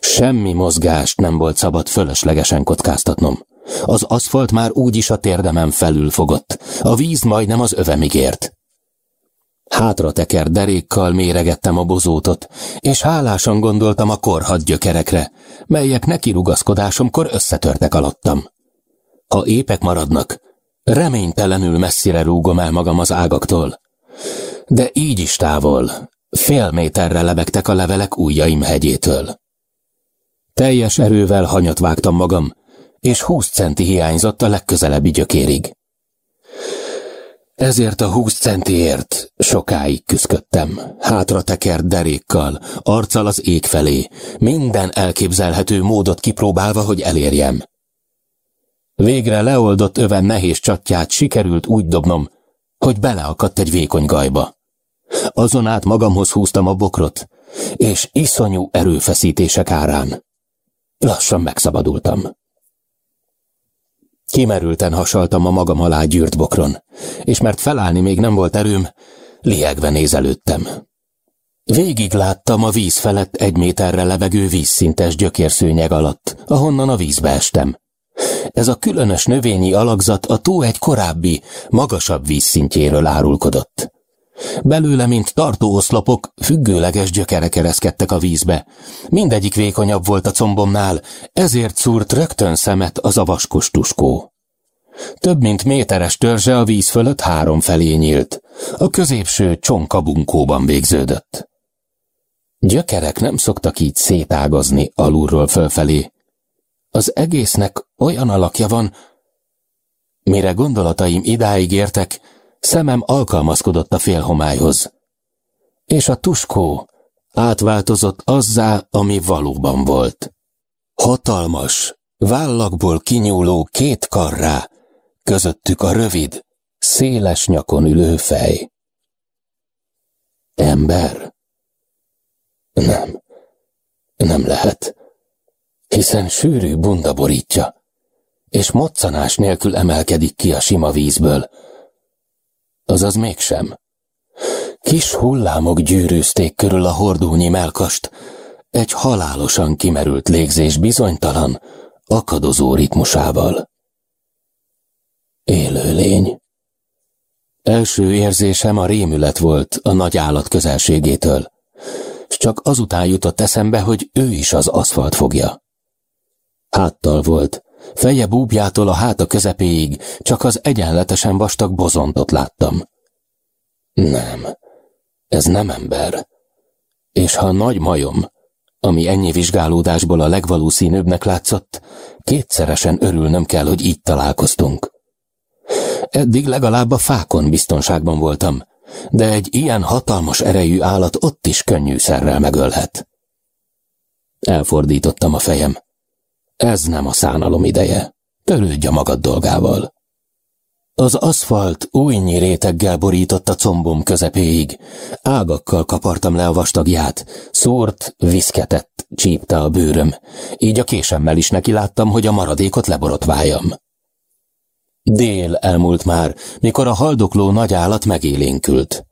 Semmi mozgást nem volt szabad fölöslegesen kockáztatnom. Az aszfalt már úgyis a térdemen felül fogott. A víz majdnem az övemig ért. Hátra teker derékkal méregettem a bozótot, és hálásan gondoltam a korhadt gyökerekre, melyek neki rugaszkodásomkor összetörtek alattam. Ha épek maradnak, reménytelenül messzire rúgom el magam az ágaktól. De így is távol, fél méterre lebegtek a levelek ujjaim hegyétől. Teljes erővel hanyat vágtam magam, és húsz centi hiányzott a legközelebbi gyökérig. Ezért a húsz centiért sokáig küzdöttem, hátra tekert derékkal, arccal az ég felé, minden elképzelhető módot kipróbálva, hogy elérjem. Végre leoldott öven nehéz csatját sikerült úgy dobnom, hogy beleakadt egy vékony gajba. Azon át magamhoz húztam a bokrot, és iszonyú erőfeszítések árán. Lassan megszabadultam. Kimerülten hasaltam a magam alá gyűrt bokron, és mert felállni még nem volt erőm, liegve nézelődtem. Végig láttam a víz felett egy méterre levegő vízszintes gyökérszőnyeg alatt, ahonnan a vízbe estem. Ez a különös növényi alakzat a tó egy korábbi, magasabb vízszintjéről árulkodott. Belőle, mint tartóoszlopok, függőleges gyökerek ereszkedtek a vízbe. Mindegyik vékonyabb volt a combomnál, ezért szúrt rögtön szemet az a vaskos tuskó. Több mint méteres törzse a víz fölött három felé nyílt. A középső csonkabunkóban végződött. Gyökerek nem szoktak így szétágazni alulról fölfelé. Az egésznek olyan alakja van, mire gondolataim idáig értek, Szemem alkalmazkodott a félhomályhoz. És a tuskó átváltozott azzá, ami valóban volt. Hatalmas, vállakból kinyúló két karrá, közöttük a rövid, széles nyakon ülő fej. Ember? Nem, nem lehet, hiszen sűrű bunda borítja, és moccanás nélkül emelkedik ki a sima vízből, azaz mégsem. Kis hullámok gyűrűzték körül a hordónyi melkast, egy halálosan kimerült légzés bizonytalan, akadozó ritmusával. Élőlény. Első érzésem a rémület volt a nagy állat közelségétől, s csak azután jutott eszembe, hogy ő is az aszfalt fogja. Háttal volt, feje búbjától a háta közepéig csak az egyenletesen vastag bozontot láttam. Nem, ez nem ember. És ha nagy majom, ami ennyi vizsgálódásból a legvalószínűbbnek látszott, kétszeresen örülnöm kell, hogy így találkoztunk. Eddig legalább a fákon biztonságban voltam, de egy ilyen hatalmas erejű állat ott is könnyűszerrel megölhet. Elfordítottam a fejem. Ez nem a szánalom ideje. Törődj a magad dolgával. Az aszfalt újnyi réteggel borított a combom közepéig. Ágakkal kapartam le a vastagját. Szórt, viszketett, csípte a bőröm. Így a késemmel is neki láttam, hogy a maradékot leborotváljam. Dél elmúlt már, mikor a haldokló nagy állat megélénkült.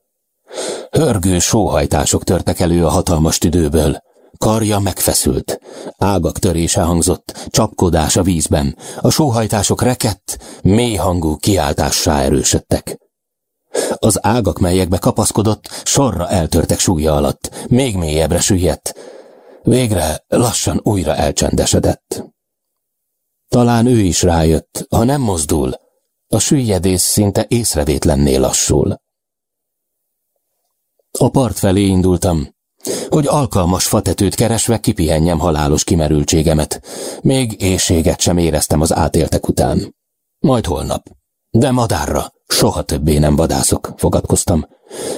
Hörgő sóhajtások törtek elő a hatalmas tüdőből. Karja megfeszült. Ágak törése hangzott, csapkodás a vízben. A sóhajtások rekett, mély hangú kiáltássá erősödtek. Az ágak, melyekbe kapaszkodott, sorra eltörtek súlya alatt, még mélyebbre süllyedt. Végre lassan újra elcsendesedett. Talán ő is rájött, ha nem mozdul, a süllyedés szinte észrevétlenné lassul. A part felé indultam, hogy alkalmas fatetőt keresve kipihenjem halálos kimerültségemet. Még éjséget sem éreztem az átéltek után. Majd holnap. De madárra, soha többé nem vadászok, fogadkoztam.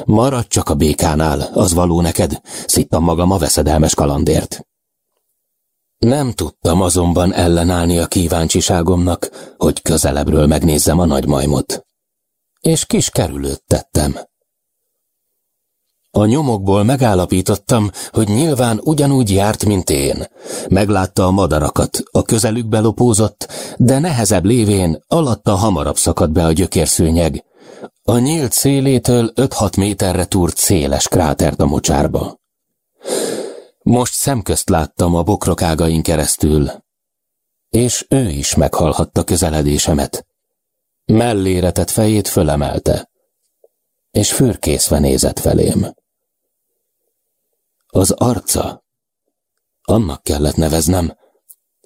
Maradj csak a békánál, az való neked, szittam magam a veszedelmes kalandért. Nem tudtam azonban ellenállni a kíváncsiságomnak, hogy közelebbről megnézzem a nagymajmot. És kis kerülőt tettem. A nyomokból megállapítottam, hogy nyilván ugyanúgy járt, mint én. Meglátta a madarakat, a közelükbe lopózott, de nehezebb lévén alatta hamarabb szakadt be a gyökérszőnyeg. A nyílt szélétől 5-6 méterre túrt széles krátert a mocsárba. Most szemközt láttam a bokrok ágain keresztül, és ő is meghallhatta közeledésemet. Mellére tett fejét fölemelte, és fürkészve nézett felém. Az arca, annak kellett neveznem,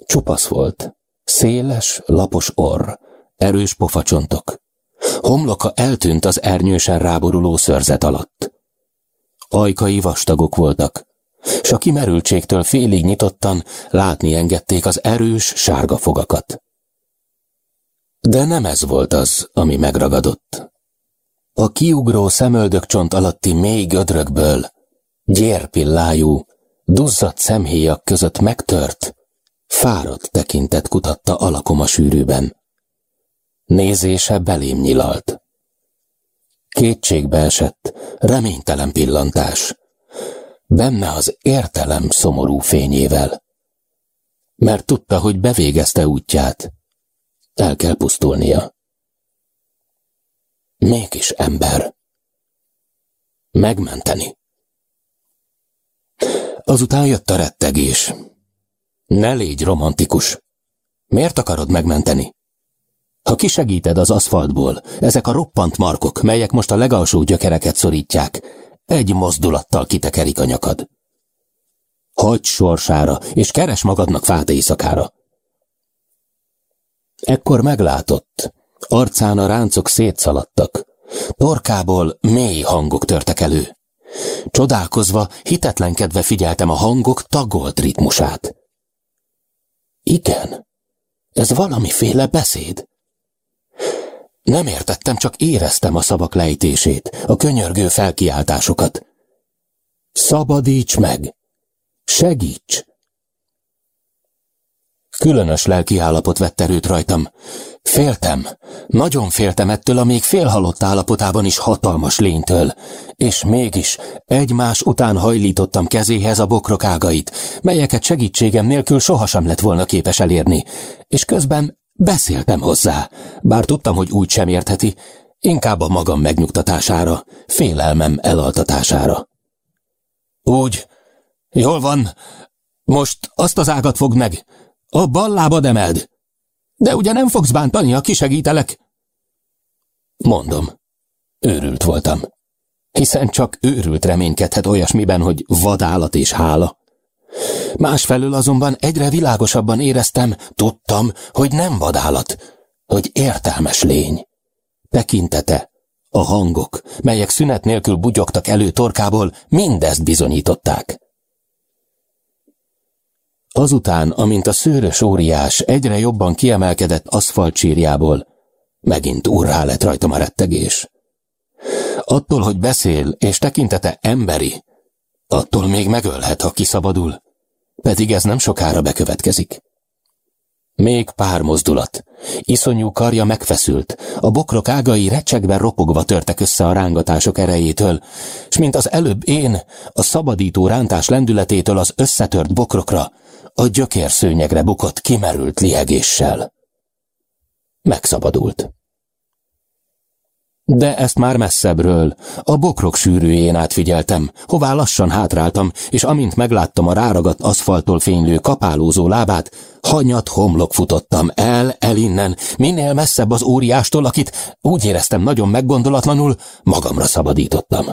csupasz volt, széles, lapos orr, erős pofacsontok. Homloka eltűnt az ernyősen ráboruló szörzet alatt. Ajkai vastagok voltak, s a kimerültségtől félig nyitottan látni engedték az erős, sárga fogakat. De nem ez volt az, ami megragadott. A kiugró szemöldökcsont alatti mély gödrökből, gyérpillájú, duzzadt szemhéjak között megtört, fáradt tekintet kutatta alakom a sűrűben. Nézése belém nyilalt. Kétségbe esett, reménytelen pillantás, benne az értelem szomorú fényével. Mert tudta, hogy bevégezte útját. El kell pusztulnia. Mégis ember. Megmenteni. Azután jött a rettegés. Ne légy romantikus. Miért akarod megmenteni? Ha kisegíted az aszfaltból, ezek a roppant markok, melyek most a legalsó gyökereket szorítják, egy mozdulattal kitekerik a nyakad. Hagy sorsára, és keres magadnak fát éjszakára. Ekkor meglátott. Arcán a ráncok szétszaladtak. Torkából mély hangok törtek elő. Csodálkozva, hitetlenkedve figyeltem a hangok tagolt ritmusát. Igen, ez valamiféle beszéd. Nem értettem, csak éreztem a szavak lejtését, a könyörgő felkiáltásokat. Szabadíts meg! Segíts! Különös lelkiállapot vett erőt rajtam. Féltem, nagyon féltem ettől a még félhalott állapotában is hatalmas lénytől, és mégis egymás után hajlítottam kezéhez a bokrok ágait, melyeket segítségem nélkül sohasem lett volna képes elérni, és közben Beszéltem hozzá, bár tudtam, hogy úgy sem értheti, inkább a magam megnyugtatására, félelmem elaltatására. Úgy, jól van, most azt az ágat fogd meg, a bal lábad emeld, de ugye nem fogsz bántani, ha kisegítelek? Mondom, Őrült voltam. Hiszen csak őrült reménykedhet olyasmiben, hogy vadállat és hála. Másfelől azonban egyre világosabban éreztem, tudtam, hogy nem vadállat, hogy értelmes lény. Tekintete, a hangok, melyek szünet nélkül bugyogtak elő torkából, mindezt bizonyították. Azután, amint a szőrös óriás egyre jobban kiemelkedett aszfaltsírjából, megint urrá lett rajtam a rettegés. Attól, hogy beszél, és tekintete emberi, attól még megölhet, ha kiszabadul, pedig ez nem sokára bekövetkezik. Még pár mozdulat. Iszonyú karja megfeszült, a bokrok ágai recsegve ropogva törtek össze a rángatások erejétől, s mint az előbb én, a szabadító rántás lendületétől az összetört bokrokra, a gyökérszőnyegre bukott kimerült liegéssel. Megszabadult. De ezt már messzebbről, a bokrok sűrűjén átfigyeltem, hová lassan hátráltam, és amint megláttam a ráragadt aszfaltól fénylő kapálózó lábát, hanyat homlok futottam el, el innen, minél messzebb az óriástól, akit úgy éreztem nagyon meggondolatlanul, magamra szabadítottam.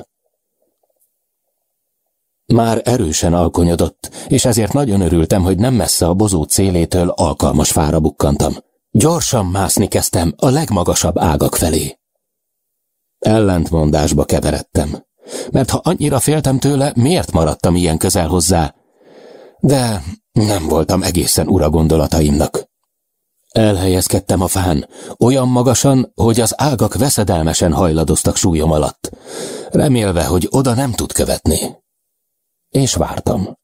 Már erősen alkonyodott, és ezért nagyon örültem, hogy nem messze a bozó célétől alkalmas fára bukkantam. Gyorsan mászni kezdtem a legmagasabb ágak felé. Ellentmondásba keveredtem, mert ha annyira féltem tőle, miért maradtam ilyen közel hozzá? De nem voltam egészen ura gondolataimnak. Elhelyezkedtem a fán, olyan magasan, hogy az ágak veszedelmesen hajladoztak súlyom alatt, remélve, hogy oda nem tud követni. És vártam.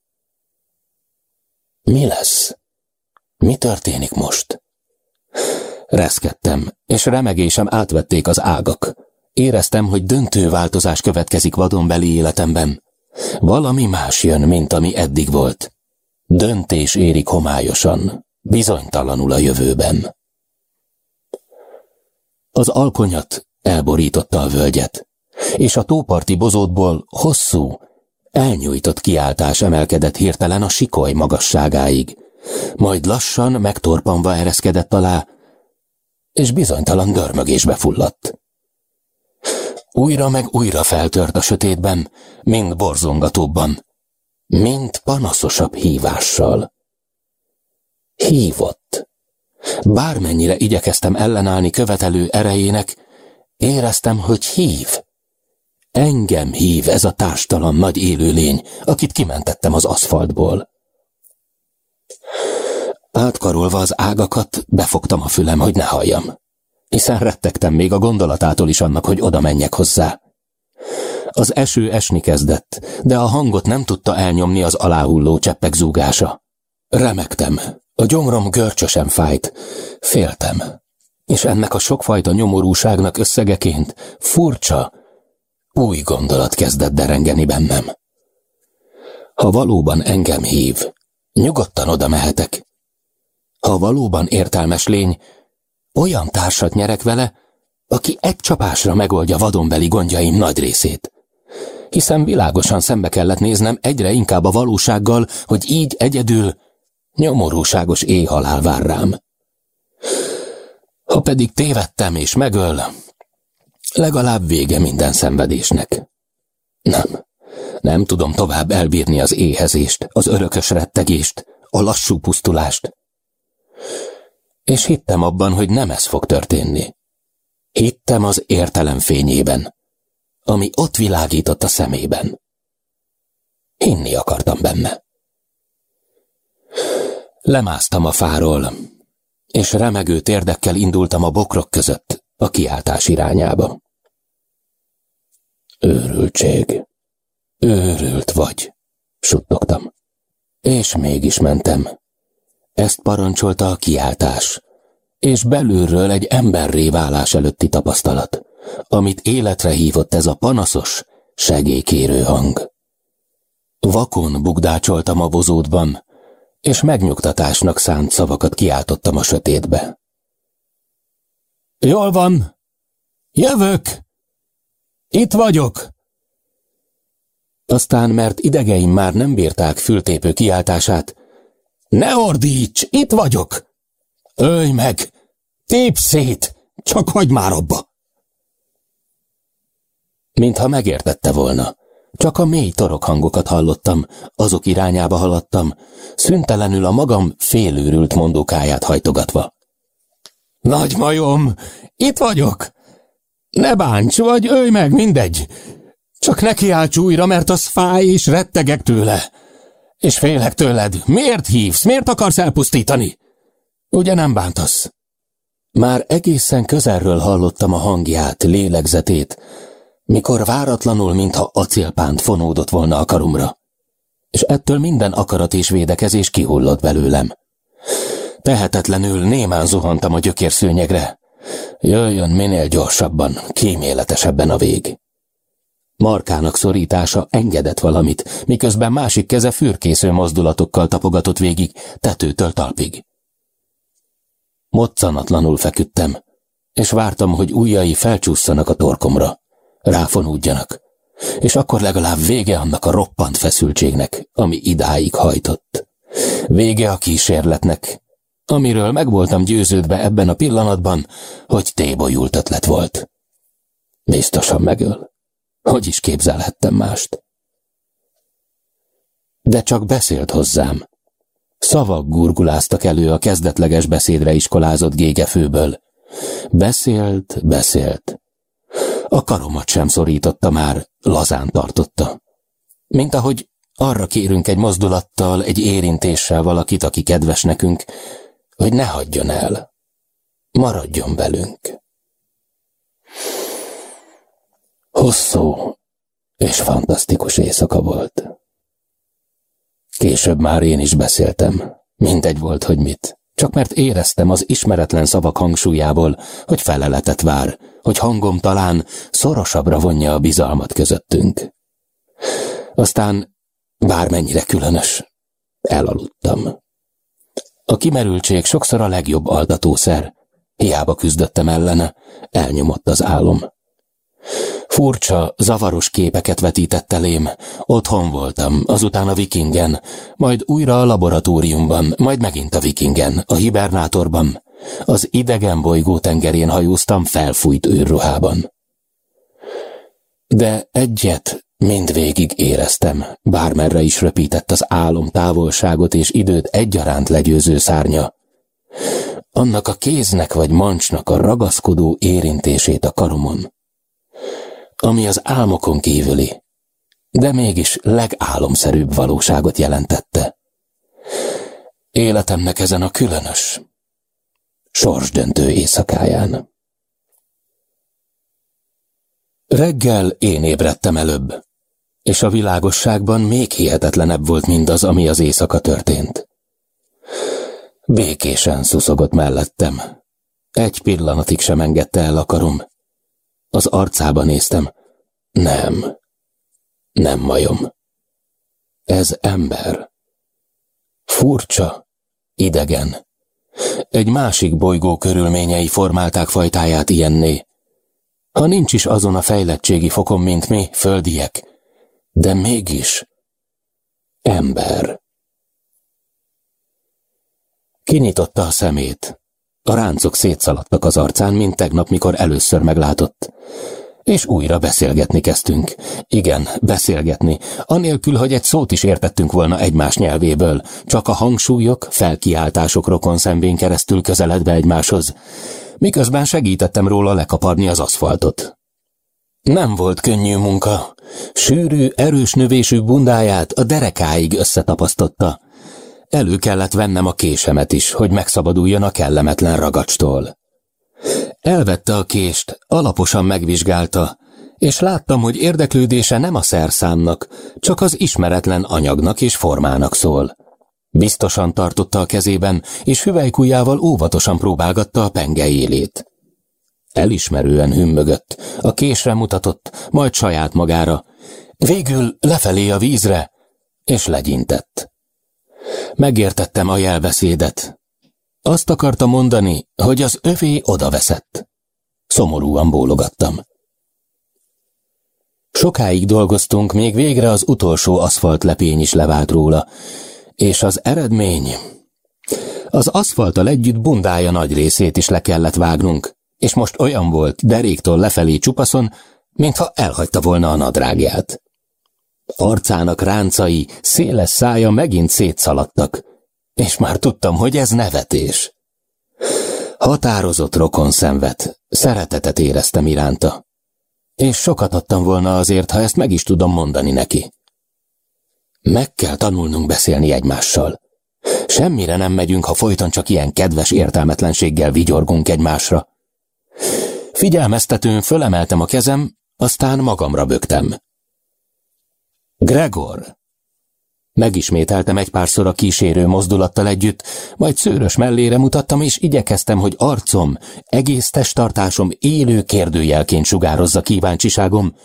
Mi lesz? Mi történik most? Reszkedtem, és remegésem átvették az ágak. Éreztem, hogy döntő változás következik vadonbeli életemben. Valami más jön, mint ami eddig volt. Döntés érik homályosan, bizonytalanul a jövőben. Az alkonyat elborította a völgyet, és a tóparti bozótból hosszú, elnyújtott kiáltás emelkedett hirtelen a sikoly magasságáig, majd lassan megtorpanva ereszkedett alá, és bizonytalan dörmögésbe fulladt. Újra meg újra feltört a sötétben, mind borzongatóbban, mind panaszosabb hívással. Hívott. Bármennyire igyekeztem ellenállni követelő erejének, éreztem, hogy hív. Engem hív ez a társtalan nagy élőlény, akit kimentettem az aszfaltból. Átkarolva az ágakat, befogtam a fülem, hogy ne halljam hiszen rettegtem még a gondolatától is annak, hogy oda menjek hozzá. Az eső esni kezdett, de a hangot nem tudta elnyomni az aláhulló cseppek zúgása. Remektem, a gyomrom görcsösen fájt, féltem, és ennek a sokfajta nyomorúságnak összegeként furcsa, új gondolat kezdett derengeni bennem. Ha valóban engem hív, nyugodtan oda mehetek. Ha valóban értelmes lény, olyan társat nyerek vele, aki egy csapásra megoldja vadonbeli gondjaim nagy részét. Hiszen világosan szembe kellett néznem egyre inkább a valósággal, hogy így egyedül nyomorúságos éjhalál vár rám. Ha pedig tévedtem és megöl, legalább vége minden szenvedésnek. Nem, nem tudom tovább elbírni az éhezést, az örökös rettegést, a lassú pusztulást és hittem abban, hogy nem ez fog történni. Hittem az értelem fényében, ami ott világított a szemében. Hinni akartam benne. Lemásztam a fáról, és remegő térdekkel indultam a bokrok között a kiáltás irányába. Őrültség. Őrült vagy, suttogtam. És mégis mentem, ezt parancsolta a kiáltás, és belülről egy emberré válás előtti tapasztalat, amit életre hívott ez a panaszos, segélykérő hang. Vakon bugdácsoltam a bozótban, és megnyugtatásnak szánt szavakat kiáltottam a sötétbe. Jól van, jövök! Itt vagyok! Aztán, mert idegeim már nem bírták fültépő kiáltását, ne ordíts, itt vagyok! Ölj meg! Tép szét! Csak hagyd már abba! Mintha megértette volna. Csak a mély hangokat hallottam, azok irányába haladtam, szüntelenül a magam félőrült mondókáját hajtogatva. Nagy majom, itt vagyok! Ne bánts, vagy ölj meg, mindegy! Csak ne kiálts újra, mert az fáj, és rettegek tőle. És félek tőled. Miért hívsz? Miért akarsz elpusztítani? Ugye nem bántasz? Már egészen közelről hallottam a hangját, lélegzetét, mikor váratlanul, mintha acélpánt fonódott volna a karumra. És ettől minden akarat és védekezés kihullott belőlem. Tehetetlenül némán zuhantam a gyökérszőnyegre. Jöjjön minél gyorsabban, kíméletesebben a vég. Markának szorítása engedett valamit, miközben másik keze fürkésző mozdulatokkal tapogatott végig, tetőtől talpig. Moccanatlanul feküdtem, és vártam, hogy ujjai felcsúszanak a torkomra, ráfonódjanak, és akkor legalább vége annak a roppant feszültségnek, ami idáig hajtott. Vége a kísérletnek, amiről meg voltam győződve ebben a pillanatban, hogy tébolyult ötlet volt. Biztosan megöl. Hogy is képzelhettem mást? De csak beszélt hozzám. Szavak gurguláztak elő a kezdetleges beszédre iskolázott gégefőből. Beszélt, beszélt. A karomat sem szorította már, lazán tartotta. Mint ahogy arra kérünk egy mozdulattal, egy érintéssel valakit, aki kedves nekünk, hogy ne hagyjon el. Maradjon velünk. Hosszú és fantasztikus éjszaka volt. Később már én is beszéltem. Mindegy volt, hogy mit. Csak mert éreztem az ismeretlen szavak hangsúlyából, hogy feleletet vár, hogy hangom talán szorosabbra vonja a bizalmat közöttünk. Aztán, bármennyire különös, elaludtam. A kimerültség sokszor a legjobb altatószer. Hiába küzdöttem ellene, elnyomott az álom. Furcsa, zavaros képeket vetített elém. Otthon voltam, azután a vikingen, majd újra a laboratóriumban, majd megint a vikingen, a hibernátorban. Az idegen bolygó tengerén hajóztam felfújt őrruhában. De egyet mindvégig éreztem, bármerre is röpített az álom távolságot és időt egyaránt legyőző szárnya. Annak a kéznek vagy mancsnak a ragaszkodó érintését a karomon ami az álmokon kívüli, de mégis legálomszerűbb valóságot jelentette. Életemnek ezen a különös, sorsdöntő éjszakáján. Reggel én ébredtem előbb, és a világosságban még hihetetlenebb volt mindaz, ami az éjszaka történt. Békésen szuszogott mellettem. Egy pillanatig sem engedte el a karom. Az arcába néztem. Nem. Nem majom. Ez ember. Furcsa, idegen. Egy másik bolygó körülményei formálták fajtáját ilyenné. Ha nincs is azon a fejlettségi fokon, mint mi, földiek, de mégis ember. Kinyitotta a szemét. A ráncok szétszaladtak az arcán, mint tegnap, mikor először meglátott. És újra beszélgetni kezdtünk. Igen, beszélgetni, anélkül, hogy egy szót is értettünk volna egymás nyelvéből, csak a hangsúlyok, felkiáltások rokon szemvén keresztül közeledve egymáshoz, miközben segítettem róla lekaparni az aszfaltot. Nem volt könnyű munka. Sűrű, erős növésű bundáját a derekáig összetapasztotta. Elő kellett vennem a késemet is, hogy megszabaduljon a kellemetlen ragacstól. Elvette a kést, alaposan megvizsgálta, és láttam, hogy érdeklődése nem a szerszámnak, csak az ismeretlen anyagnak és formának szól. Biztosan tartotta a kezében, és hüvelykujjával óvatosan próbálgatta a penge élét. Elismerően hümmögött, a késre mutatott, majd saját magára, végül lefelé a vízre, és legyintett. Megértettem a jelbeszédet. Azt akarta mondani, hogy az övé odaveszett. Szomorúan bólogattam. Sokáig dolgoztunk, még végre az utolsó aszfaltlepény is levált róla, és az eredmény... Az aszfalttal együtt bundája nagy részét is le kellett vágnunk, és most olyan volt, deréktől lefelé csupaszon, mintha elhagyta volna a nadrágját. Arcának ráncai, széles szája megint szétszaladtak, és már tudtam, hogy ez nevetés. Határozott rokon szenvet, szeretetet éreztem iránta, és sokat adtam volna azért, ha ezt meg is tudom mondani neki. Meg kell tanulnunk beszélni egymással. Semmire nem megyünk, ha folyton csak ilyen kedves értelmetlenséggel vigyorgunk egymásra. Figyelmeztetőn fölemeltem a kezem, aztán magamra bögtem. Gregor! Megismételtem egy párszor a kísérő mozdulattal együtt, majd szőrös mellére mutattam, és igyekeztem, hogy arcom, egész testtartásom élő kérdőjelként sugározza kíváncsiságom.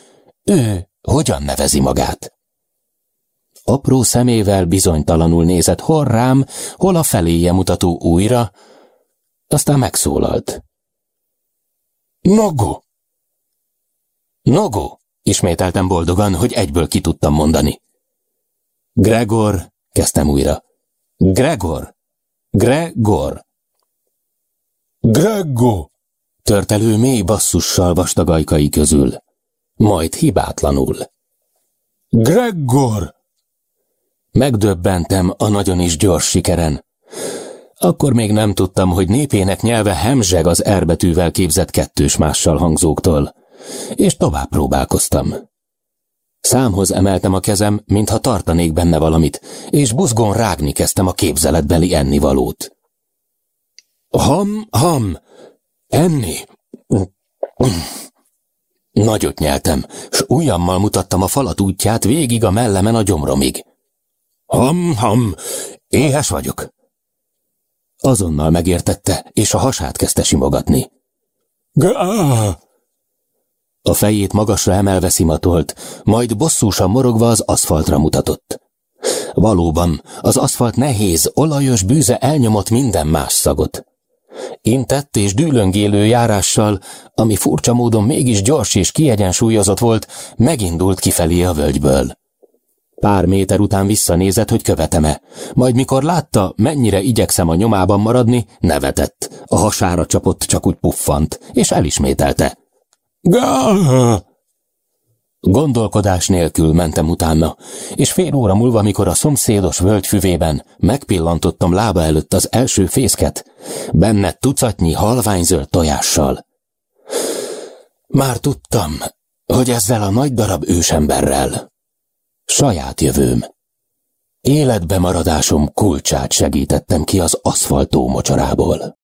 Ő hogyan nevezi magát? Apró szemével bizonytalanul nézett hol rám, hol a feléje mutató újra, aztán megszólalt. Nogo! Nogo! Ismételtem boldogan, hogy egyből ki tudtam mondani. Gregor, kezdtem újra. Gregor! Gregor! Grego! Tört elő mély basszussal vastagajkai közül. Majd hibátlanul. Gregor! Megdöbbentem a nagyon is gyors sikeren. Akkor még nem tudtam, hogy népének nyelve hemzseg az erbetűvel képzett kettős mással hangzóktól, és tovább próbálkoztam. Számhoz emeltem a kezem, mintha tartanék benne valamit, és buzgón rágni kezdtem a képzeletbeli ennivalót. Ham, ham, enni. Nagyot nyeltem, s ujjammal mutattam a falat útját végig a mellemen a gyomromig. Ham, ham, éhes vagyok. Azonnal megértette, és a hasát kezdte simogatni. Gá! A fejét magasra emelve szimatolt, majd bosszúsan morogva az aszfaltra mutatott. Valóban, az aszfalt nehéz, olajos bűze elnyomott minden más szagot. Intett és dűlöngélő járással, ami furcsa módon mégis gyors és kiegyensúlyozott volt, megindult kifelé a völgyből. Pár méter után visszanézett, hogy követem-e. Majd mikor látta, mennyire igyekszem a nyomában maradni, nevetett. A hasára csapott, csak úgy puffant, és elismételte. Gá! Gondolkodás nélkül mentem utána, és fél óra múlva, mikor a szomszédos völgy füvében megpillantottam lába előtt az első fészket, benne tucatnyi halványzöld tojással. Már tudtam, hogy ezzel a nagy darab ősemberrel saját jövőm, életbe kulcsát segítettem ki az aszfaltó mocsarából.